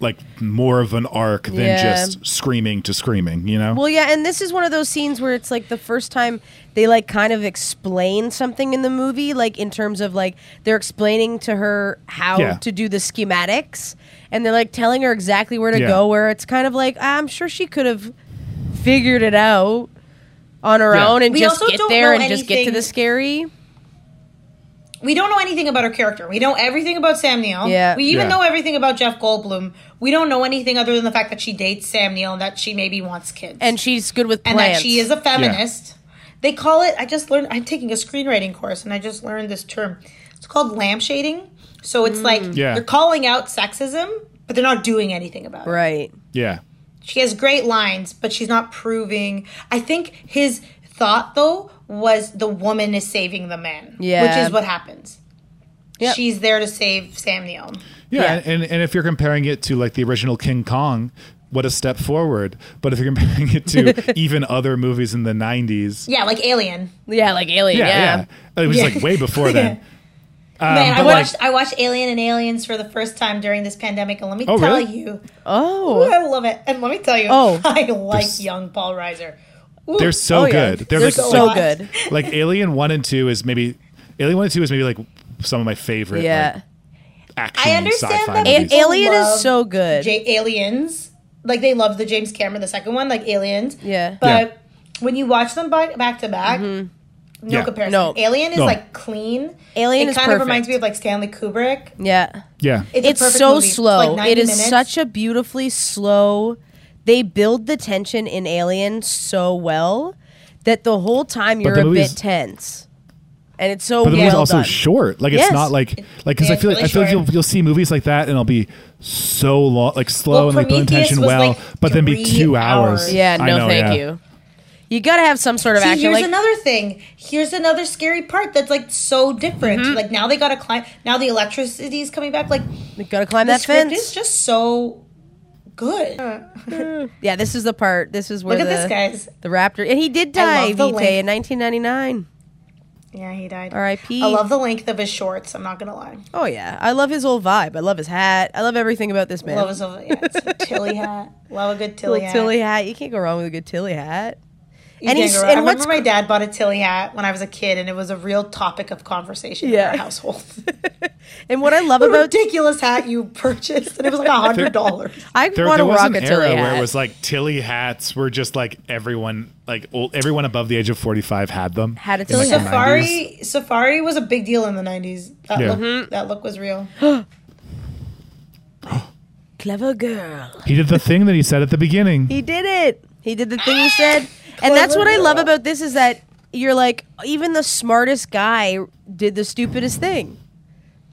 like more of an arc than Yeah. just screaming to screaming you know Well, yeah, and this is one of those scenes where it's like the first time they like kind of explain something in the movie, like in terms of like they're explaining to her how Yeah. to do the schematics, and they're like telling her exactly where to Yeah. go. Where it's kind of like I'm sure she could have figured it out on her Yeah. own and We just also get don't there know and just get to anything- the scary. We don't know anything about her character. We know everything about Sam Neill. Yeah. We even Yeah. know everything about Jeff Goldblum. We don't know anything other than the fact that she dates Sam Neill and that she maybe wants kids. And she's good with and plants. that she is a feminist. They call it. I just learned. I'm taking a screenwriting course, and I just learned this term. It's called lampshading. So it's like mm. Yeah. they're calling out sexism, but they're not doing anything about it. right. yeah She has great lines, but she's not proving. I think his thought though was the woman is saving the man, Yeah. which is what happens. Yep. She's there to save Sam Neill. yeah, Yeah. And, and if you're comparing it to like the original king kong what a step forward but if you're comparing it to even other movies in the 90s Yeah, like Alien. Yeah, like Alien. yeah Yeah. yeah, it was Yeah. like way before then Um, Man, I but, like- watched I watched Alien and Aliens for the first time during this pandemic, and let me Oh, tell really? you, Oh. I love it. And let me tell you, Oh. I like There's- young Paul Reiser. Ooh. they're so Oh, yeah. good they're, They're like so hot. good. like Alien One and Two is maybe Alien One and Two is maybe like some of my favorite Yeah. like, action I understand sci-fi that movies. Alien is so good. J- Aliens, like they love the James Cameron, the second one, like Aliens. Yeah. But when you watch them back back to back, no Yeah. comparison. No. Alien is No. like clean. Alien it is kind perfect. of reminds me of like Stanley Kubrick. yeah. yeah, It's, a it's perfect so movie. It's slow. like it is minutes. such a beautifully slow. They build the tension in Alien so well that the whole time you're a movie's- bit tense, and it's so but the movie's well also done. short. Like it's not like like because I feel like really I feel like you'll, you'll see movies like that and it'll be so long, like slow Well, and like building Prometheus tension well, like, but then be two hours. hours. yeah, I no, know, thank yeah. you. You got to have some sort of See, action. here's Like another thing. Here's another scary part that's like so different. Mm-hmm. Like now they gotta climb. Now the electricity is coming back. Like you got to climb the that script fence. is just so good. yeah, this is the part. This is where Look at the this, guys. the raptor, and he did die, love the in 1999. Yeah, he died. R.I.P. I love the length of his shorts. I'm not gonna lie. Oh yeah, I love his whole vibe. I love his hat. I love everything about this man. Love his yeah, it's a Tilley hat. Love a good Tilley Little hat. Tilley hat. You can't go wrong with a good Tilley hat. You and can't he's and I what's remember my dad bought a Tilley hat when I was a kid, and it was a real topic of conversation in Yeah. our household. and what I love what a about ridiculous hat you purchased, and it was like a hundred dollars. I There, want there to was rock a Tilley era hat. where it was like Tilley hats were just like everyone, like old, everyone above the age of forty five had them. Had a in, like, Tilley hat. Safari Safari was a big deal in the '90s. That Yeah. look, Mm-hmm. that look was real. Clever girl. He did the thing that he said at the beginning. He did it. He did the thing he said. And that's what I love about this is that you're like even the smartest guy did the stupidest thing.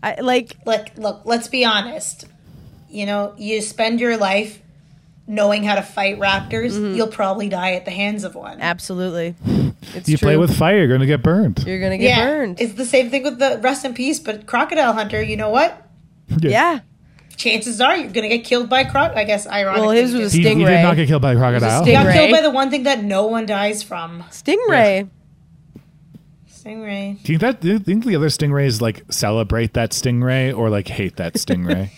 I like Like, look, let's be honest. You know, you spend your life knowing how to fight raptors. Mm-hmm. You'll probably die at the hands of one. absolutely. It's you true. play with fire, you're gonna get burned. you're gonna get yeah, burned. it's the same thing with the rest in peace. But crocodile hunter, you know what? yeah. Chances are you're gonna get killed by croc. I guess ironically, Well, his was a stingray. He, he did Stingray. not get killed by a crocodile. sting- He got killed by the one thing that no one dies from. Stingray. Stingray. Do you, that, do you think the other stingrays like celebrate that stingray or like hate that stingray?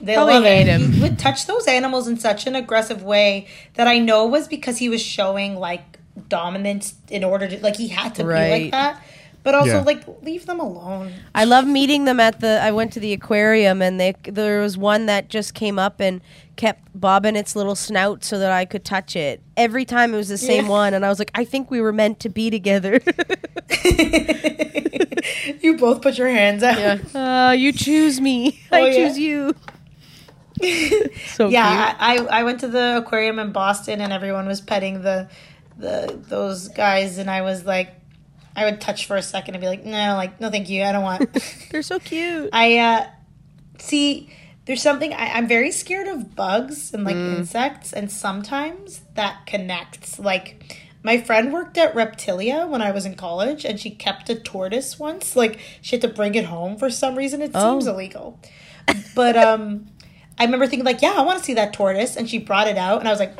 They Probably love hate him. He would touch those animals in such an aggressive way that I know was because he was showing like dominance in order to like he had to be like that. But also Yeah. like leave them alone. I love meeting them at the. I went to the aquarium and they there was one that just came up and kept bobbing its little snout so that I could touch it. Every time it was the same Yeah. one, and I was like, I think we were meant to be together. You you both put your hands out. Yeah. Uh, you choose me. I Oh, yeah. choose you. so Yeah, cute. I, I went to the aquarium in Boston and everyone was petting the the those guys and I was like I would touch for a second and be like, no, like, no thank you, I don't want They're so cute. I uh see there's something I, I'm very scared of bugs and like Mm. insects and sometimes that connects. Like my friend worked at Reptilia when I was in college and she kept a tortoise once. Like she had to bring it home for some reason. It seems Oh. illegal. But um I remember thinking like, yeah, I want to see that tortoise and she brought it out and I was like,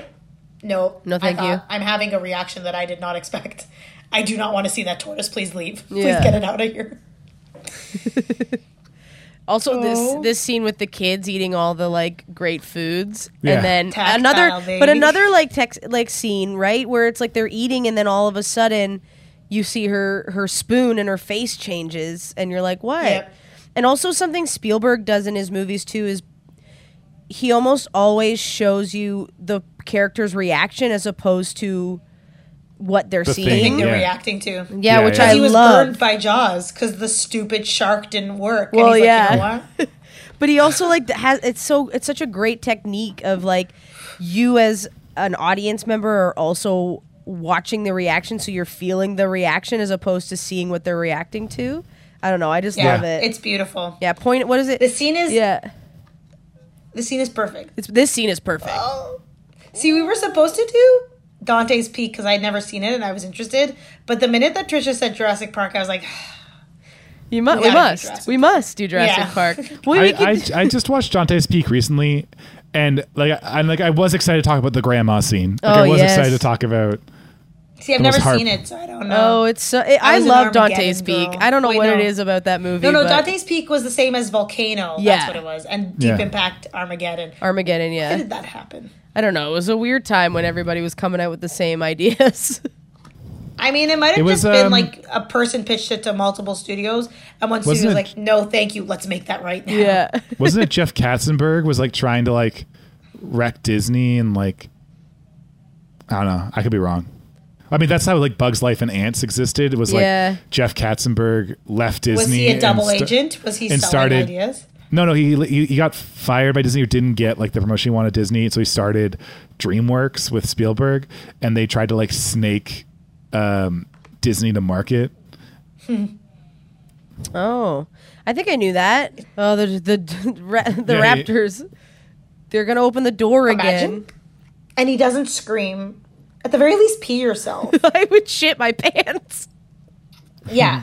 no, No, thank you. I'm having a reaction that I did not expect. I do not want to see that tortoise. Please leave. Please get it out of here. Also, Oh. this this scene with the kids eating all the like great foods, Yeah. and then Tactile, another, baby. but another like text like scene right where it's like they're eating, and then all of a sudden you see her her spoon and her face changes, and you're like, what? Yep. And also something Spielberg does in his movies too is he almost always shows you the character's reaction as opposed to what they're The seeing. thing, They're Yeah. reacting to. Yeah, Yeah, which yeah. I he was love. burned by Jaws because the stupid shark didn't work. Well, and he's yeah. like, you know what? But he also like has it's so it's such a great technique of like you as an audience member are also watching the reaction, so you're feeling the reaction as opposed to seeing what they're reacting to. I don't know. I just Yeah, love it. it's beautiful. yeah. Point. What is it? The scene is yeah. the scene is perfect. It's this scene is perfect. Oh. See, we were supposed to do Dante's Peak because I had never seen it and I was interested. But the minute that Trisha said Jurassic Park, I was like, You mu- we gotta must. We must do Jurassic Yeah. Park. Well, I, we could I, I just watched Dante's Peak recently, and like I am like I was excited to talk about the grandma scene. Like Oh, I was yes. excited to talk about. see, I've never hard. seen it, so I don't know. Oh, it's so. It, I, was an love Dante's Peak. girl. I don't know oh, Wait, what it no. is about that movie. no, no, but Dante's Peak was the same as Volcano. Yeah. That's what it was. And Deep Yeah. Impact Armageddon. Armageddon. yeah. How Yeah, did that happen? I don't know. It was a weird time when everybody was coming out with the same ideas. I mean, it might have It was, just been um, like a person pitched it to multiple studios, and one Wasn't studio was like, "No, thank you. Let's make that right now." yeah. Wasn't it Jeff Katzenberg was like trying to like wreck Disney and like I don't know. I could be wrong. I mean, that's how like Bugs Life and Ants existed. It was Yeah. like Jeff Katzenberg left Disney. Was he a double sta- agent? Was he and selling started- ideas? No, no, he, he he got fired by Disney or didn't get like the promotion he wanted at Disney, so he started DreamWorks with Spielberg, and they tried to like snake um, Disney to market. Oh, I think I knew that. Oh, the the ra- the Yeah, he- Raptors. They're gonna open the door Imagine. again. And he doesn't scream. At the very least, pee yourself. I would shit my pants. yeah.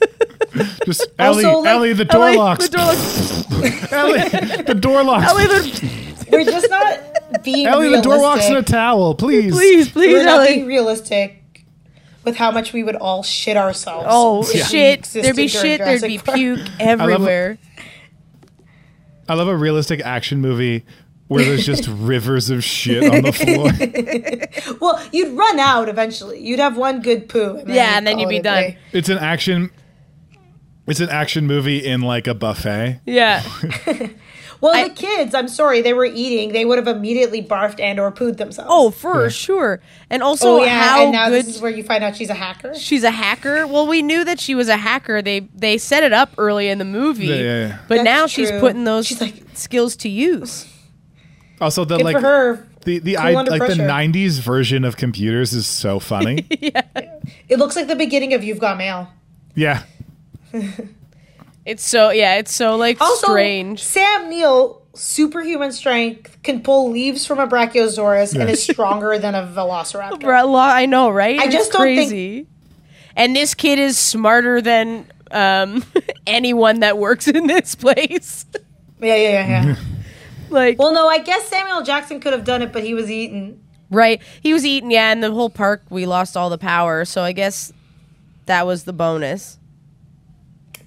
Just Also, Ellie, like- Ellie, the door Ellie, locks. The door locks. Ellie, the door locks. Ellie, the, We're just not being Ellie, the door locks in a towel, please. please, please, We're not being Ellie. realistic with how much we would all shit ourselves. Oh if we shit! There'd be during shit. There'd be Park. puke everywhere. I love a realistic action movie where there's just rivers of shit on the floor. Well, you'd run out eventually. You'd have one good poo. And Yeah, and then you'd be done. day. It's an action. It's an action movie in like a buffet. Yeah. Well, I- the kids, I'm sorry, they were eating. They would have immediately barfed and or pooed themselves. Oh, for Yeah. sure. And also, Oh, yeah, how and now good this is where you find out she's a hacker. she's a hacker. Well, we knew that she was a hacker. They they set it up early in the movie. Yeah, yeah, yeah. But That's now she's true. putting those She's like- skills to use. Also, the Good like for her. the the Cool I, under like the '90s version of computers is so funny. yeah. It looks like the beginning of You've Got Mail. yeah, It's so yeah, it's so like Also, strange. Sam Neill, superhuman strength, can pull leaves from a brachiosaurus and is stronger than a velociraptor. I know, right? I It's just don't think- crazy. And this kid is smarter than um, anyone that works in this place. Yeah, yeah, yeah, yeah. like, well, no, I guess Samuel Jackson could have done it, but he was eaten. right? He was eating, yeah, and the whole park we lost all the power. So I guess that was the bonus.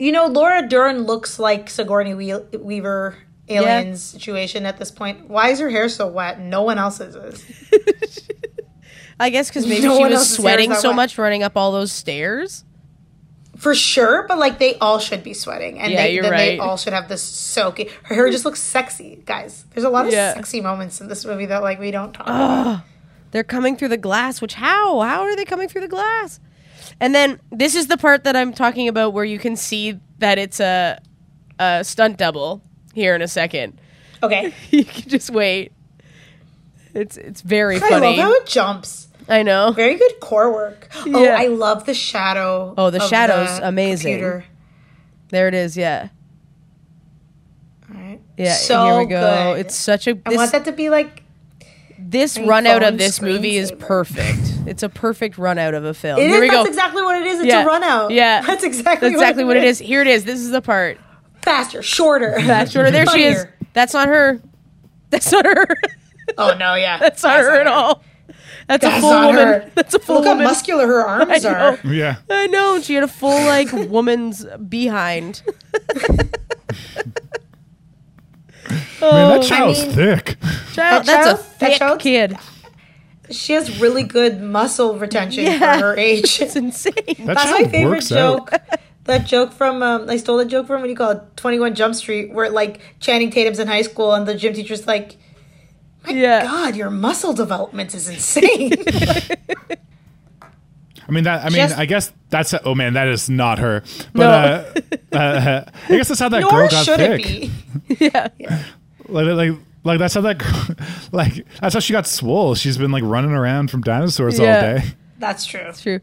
You know, Laura Dern looks like Sigourney Wea- Weaver aliens situation at this point. Why is her hair so wet? No one else's is. I guess because maybe No she was else's hair is sweating so wet. much running up all those stairs. For sure, but like they all should be sweating, and Yeah, they, you're then they all should have this soaking. Her hair just looks sexy, guys. There's a lot of Yeah. sexy moments in this movie that like we don't talk about. They're coming through the glass. Which how? How are they coming through the glass? And then this is the part that I'm talking about where you can see that it's a, a stunt double here in a second. Okay. you can just wait. It's it's very I funny. love how it jumps. I know. Very good core work. Oh, I love the shadow. Oh, the shadow's amazing. computer. There it is. Yeah. All right. Yeah. So here we go. good. It's such a I this, want that to be like. This my run out of this movie is screensaver. perfect. It's a perfect run out of a film. It here is, we that's go. exactly what it is. It's yeah. a run out. Yeah. That's exactly That's exactly what it is. Here it is. This is the part. Faster, shorter. That's shorter. There she is. That's not her. That's not her. Oh no, yeah. That's not her at all. That's, a full woman. her. That's a full Look how muscular her arms are. Yeah. I know. She had a full like woman's behind. Man, that Oh, child's mean- thick. child, That that's child- that thick child's- kid. She has really good muscle retention Yeah. for her age. It's insane. That That's my favorite works out. joke. That joke from um, I stole a joke from what do you call it? Twenty One Jump Street, where like Channing Tatum's in high school and the gym teacher's like, yeah. "God, your muscle development is insane." I mean that. I mean, Just- I guess that's. oh man, that is not her. But No. uh, uh, I guess that's how that Nor girl got should thick. it be. Yeah. Like, like, like that's how that. girl- Like that's how she got swole. She's been like running around from dinosaurs all day. That's true. That's True.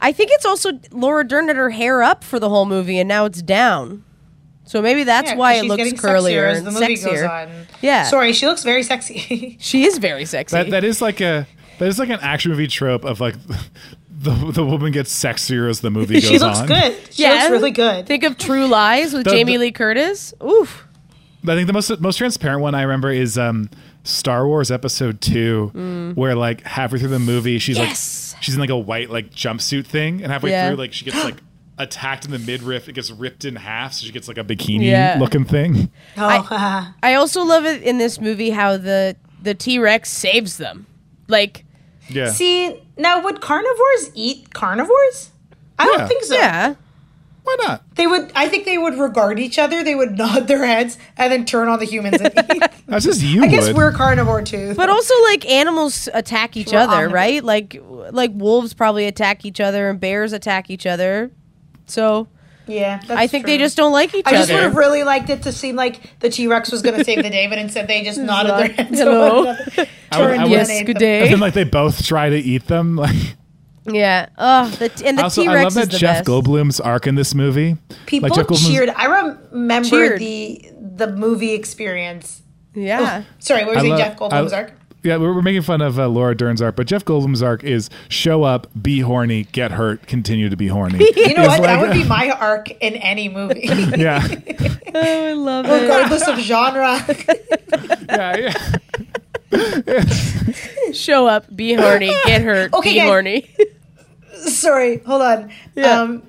I think it's also Laura Dern had her hair up for the whole movie and now it's down. So maybe that's Yeah, 'cause why it looks curlier as and the movie sexier. goes on. Yeah. Sorry, she looks very sexy. She is very sexy. That that is like a that is like an action movie trope of like the the woman gets sexier as the movie goes on. she looks on. good. She Yeah. looks really good. Think of True Lies with The- Jamie the- Lee Curtis. Oof. I think the most most transparent one I remember is um, Star Wars Episode Two, where like halfway through the movie she's Mm. Yes. like she's in like a white like jumpsuit thing, and halfway Yeah. through like she gets like attacked in the midriff. It gets ripped in half, so she gets like a bikini Yeah. looking thing. Oh, I also love it in this movie how the the T Rex saves them. Like, Yeah, see now would carnivores eat carnivores? I don't think so. yeah. why not? They would. I think they would regard each other. They would nod their heads and then turn on the humans and eat. That's just you. I guess would. we're carnivore too. But also like animals attack each We're other, omnivores. right? Like like wolves probably attack each other and bears attack each other. So yeah, that's I think they just don't like each other. I just would have really liked it to seem like the T Rex was going to save the day, but instead they just nodded their heads. to Hello. one another, I would- turned I would- yes, ate good them. day. and then like they both try to eat them. Like Yeah. Oh, the t- and the also, T I Rex love that Jeff best. Goldblum's arc in this movie. People Jeff cheered. I remember Cheered. the the movie experience. Yeah. Oh, sorry, what was I it? love- Jeff Goldblum's I- arc. Yeah, we're, we're making fun of uh, Laura Dern's arc, but Jeff Goldblum's arc is show up, be horny, get hurt, continue to be horny. You know It's what? that would be my arc in any movie, yeah, Oh, I love it. regardless of genre. yeah, yeah. Show up, be horny, get hurt, Okay, be guys. horny. Sorry, hold on. Yeah. Um,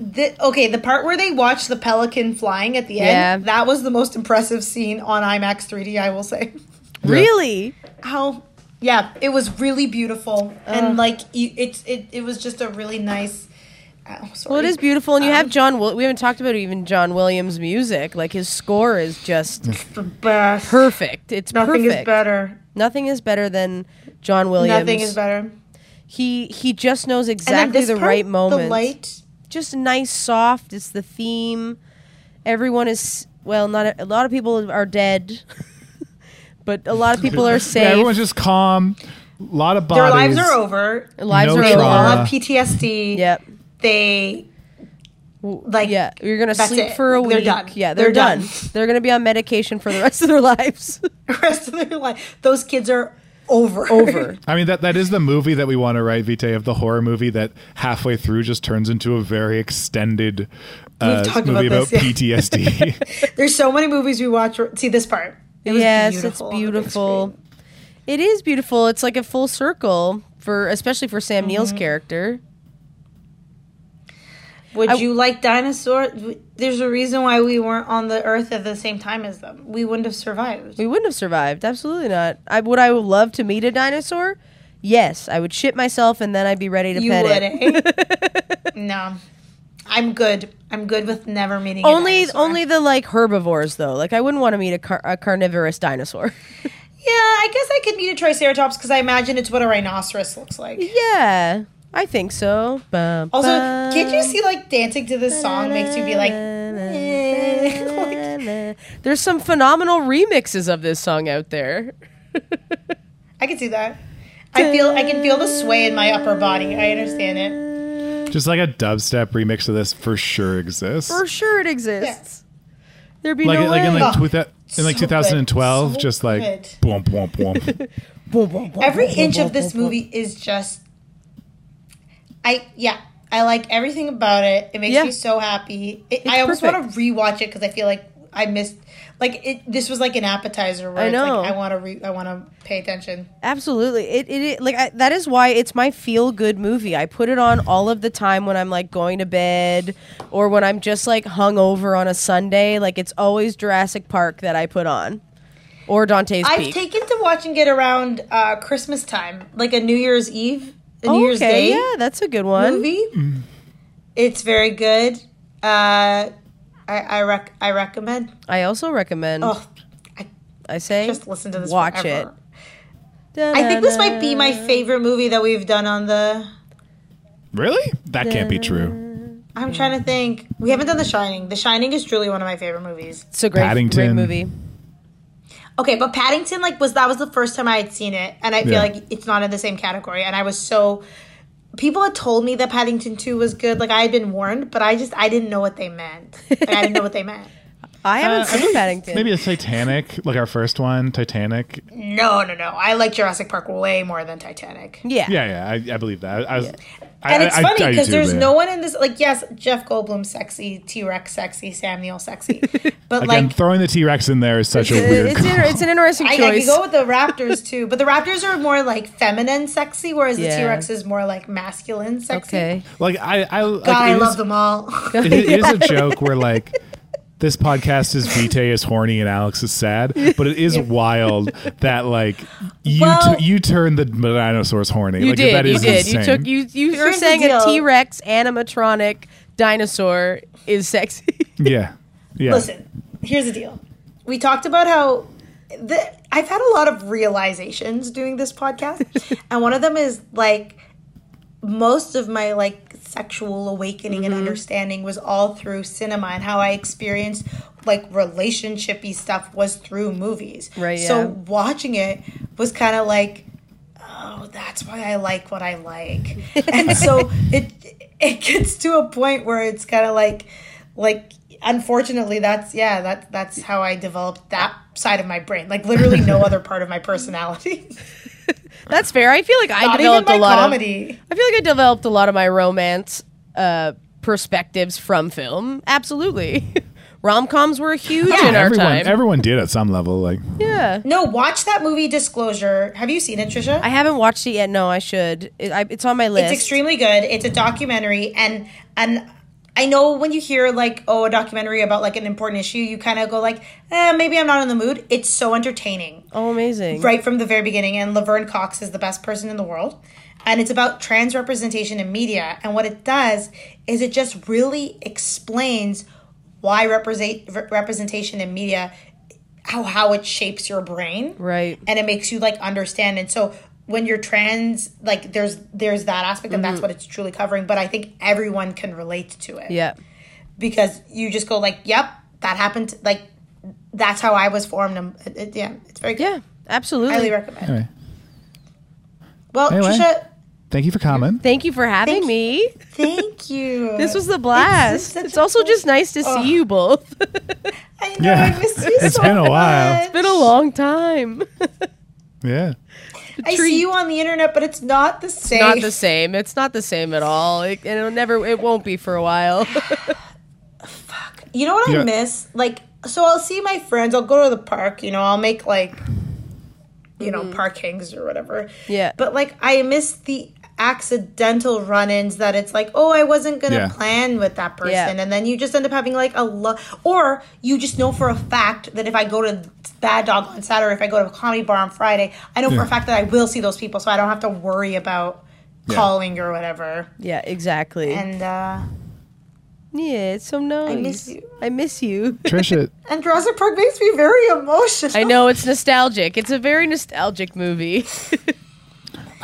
the, okay, the part where they watch the pelican flying at the end, Yeah. that was the most impressive scene on IMAX 3D, I will say. Really? How? Yeah, it was really beautiful, and like you- it's it, it was just a really nice. Oh. Well, it is beautiful, and you Um, have John. We haven't talked about even John Williams' music. Like his score is just the best. perfect. It's Nothing perfect. is better. Nothing is better than John Williams. Nothing is better. He he just knows And exactly this the part, right moment. The light. just nice, soft. It's the theme. Everyone is well. Not a, a lot of people are dead, but a lot of people are Yeah, safe. everyone's just calm. A lot of Their lives are over. Lives no are They all trauma. have PTSD. Yep. They like Yeah, you're gonna sleep it. for a week. They're done. Yeah, they're, They're done. done. They're gonna be on medication for the rest of their lives. the rest of their life. Those kids are over. Over. I mean that that is the movie that we want to write, Vite, of the horror movie that halfway through just turns into a very extended uh, talked movie about about, yeah. PTSD. There's so many movies we watch. See this part. It yes, beautiful it's on the big beautiful. It is beautiful. It's like a full circle for, especially for Sam Mm-hmm. Neill's character. Would I- you like dinosaurs? There's a reason why we weren't on the Earth at the same time as them. We wouldn't have survived. We wouldn't have survived. Absolutely not. I would. I would love to meet a dinosaur. Yes, I would shit myself and then I'd be ready to You pet would, it. eh? no. I'm good. I'm good with never meeting. Only, only the like herbivores though. Like I wouldn't want to meet a, car- a carnivorous dinosaur. Yeah, I guess I could meet a Triceratops because I imagine it's what a rhinoceros looks like. yeah, I think so. Also, can't you see like dancing to this song makes you be like, eh. Like, There's some phenomenal remixes of this song out there. I can see that. I feel I can feel the sway in my upper body. I understand it. Just like a dubstep remix of this for sure exists. For sure it exists. There'd be like no like in like Oh, twi- that- in like so 2012, So just like good. boom boom boom. Boom, boom, boom, Every boom, inch boom, of this boom, boom. movie is just I yeah, I like everything about it. It makes Yeah. me so happy. It, It's I almost want to rewatch it because I feel like I missed like it. This was like an appetizer where I it's know. like I want to re, I want to pay attention. Absolutely. It, it, it like I, that is why it's my feel good movie. I put it on all of the time when I'm like going to bed or when I'm just like hungover on a Sunday. Like it's always Jurassic Park that I put on. Or Dante's I've Peak. taken to watching it around uh, Christmas time, like a New Year's Eve, a New Oh, Year's okay, Day yeah, that's a good one. movie. It's very good. Uh, I I, rec- I recommend. I also recommend. Oh, I I say just listen to this. Watch forever. it. I think this might be my favorite movie that we've done on the. really? That can't be true. I'm trying to think. We haven't done The Shining. The Shining is truly one of my favorite movies. It's a great, great Paddington. movie. Okay, but Paddington like was that was the first time I had seen it, and I feel Yeah. like it's not in the same category. And I was so people had told me that Paddington Two was good. Like I had been warned, but I just I didn't know what they meant. Like, I didn't know what they meant. I haven't Uh, I seen believe Paddington. Maybe it's Titanic, like our first one, Titanic. No, no, no. I like Jurassic Park way more than Titanic. yeah. Yeah, yeah, I, I believe that. I, was, I, And it's I- I- funny because there's but no one in this. Like, yes, Jeff Goldblum sexy, T Rex sexy, Sam Neill sexy, but Again, like throwing the T Rex in there is such a weird. It's, inter- it's an interesting I, I choice. could go with the Raptors too, but the Raptors are more like feminine sexy, whereas Yeah. the T Rex is more like masculine sexy. okay. like I, I, like, God, I it is- love them all. it, it is a joke where like this podcast is Vitae is horny and Alex is sad, but it is wild that like you Well- t- you turned the dinosaurs horny. You like, did. That You is did. You took you. You were Here's the saying a T Rex animatronic dinosaur is sexy. Yeah, yeah. Listen, here's the deal. We talked about how the, I've had a lot of realizations doing this podcast, and one of them is like most of my like sexual awakening Mm-hmm. and understanding was all through cinema and how I experienced like relationshipy stuff was through movies. Right, So yeah. watching it was kind of like oh, that's why I like what I like. and so it it gets to a point where it's kind of like like unfortunately that's yeah, that that's how I developed that side of my brain. Like literally no other part of my personality. That's fair. I feel like I Not even developed my a lot comedy. of. I feel like I developed a lot of my romance uh, perspectives from film. Absolutely. Rom coms were huge in our everyone, time. everyone did at some level. Like, yeah. No, watch that movie Disclosure. Have you seen it, Trisha? I haven't watched it yet. No, I should. It, I, it's on my list. It's extremely good. It's a documentary, and and I know when you hear like oh a documentary about like an important issue, you kind of go like, eh, maybe I'm not in the mood. It's so entertaining oh, amazing. right from the very beginning, and Laverne Cox is the best person in the world. And it's about trans representation in media. And what it does is it just really explains why represent, re- representation in media, how, how it shapes your brain Right. and it makes you like understand and so when you're trans like there's there's that aspect and that's mm-hmm. what it's truly covering but i think everyone can relate to it Yeah. because you just go like yep that happened like that's how i was formed and it, it- yeah it's very good Yeah. Absolutely. highly recommend anyway, well Anyway. trisha thank you for coming. Thank you for having Thank me. thank you This was the blast. such It's, a also just nice to see oh. you both. i know Yeah. i missed you It's so been a while. much. It's been a long time. Yeah, i treat. see you on the internet but it's not the same It's not the same. It's not the same at all. It, and it'll never. It won't be for a while. Fuck. You know what I miss? Like, so I'll see my friends. I'll go to the park. You know, I'll make like, you know, park hangs or whatever. Mm-hmm. Yeah. But like, I miss the accidental run-ins that it's like, oh, I wasn't gonna Yeah. plan with that person, Yeah. and then you just end up having like a lot, or you just know for a fact that if I go to Bad Dog on Saturday, if I go to a comedy bar on Friday, I know for a fact that I will see those people, so I don't have to worry about Yeah. calling or whatever. yeah. Exactly. And uh yeah. It's so nice. miss you. I miss you. Trisha. and Jurassic Park makes me very emotional. I know it's nostalgic. It's a very nostalgic movie.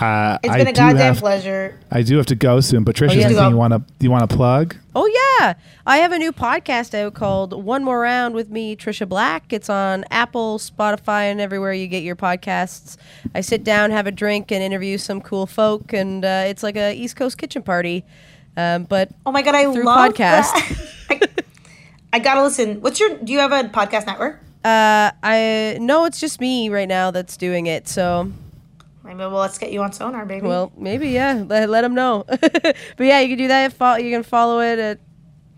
Uh, It's I been a goddamn have- pleasure. I do have to go soon. Patricia, yeah. anything you want to do you want to plug? Oh yeah, I have a new podcast out called One More Round with me, Trisha Black. It's on Apple, Spotify, and everywhere you get your podcasts. I sit down, have a drink, and interview some cool folk, and uh, it's like a East Coast kitchen party. Um, but Oh my god, I Through love podcast. that. I, I gotta listen. What's your? Do you have a podcast network? uh, I no, it's just me right now that's doing it. So Maybe well, let's get you on Sonar, baby. well, maybe yeah. Let, let them know. but yeah, you can do that. Fo- you can follow it at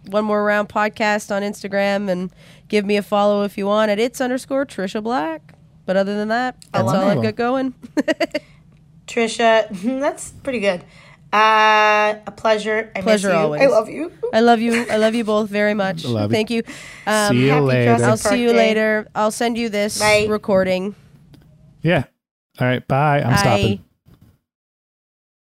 One More Round Podcast on Instagram, and give me a follow if you want at it's underscore Trisha Black. But other than that, that's all I've got going. Trisha, that's pretty good. Uh, a pleasure. I Pleasure miss you. always. I love you. I love you. I love you both very much. Love. Thank you. Um, See you happy later. I'll see you Day. later. I'll send you this Bye. recording. Yeah. All right. Bye. I'm Bye. stopping.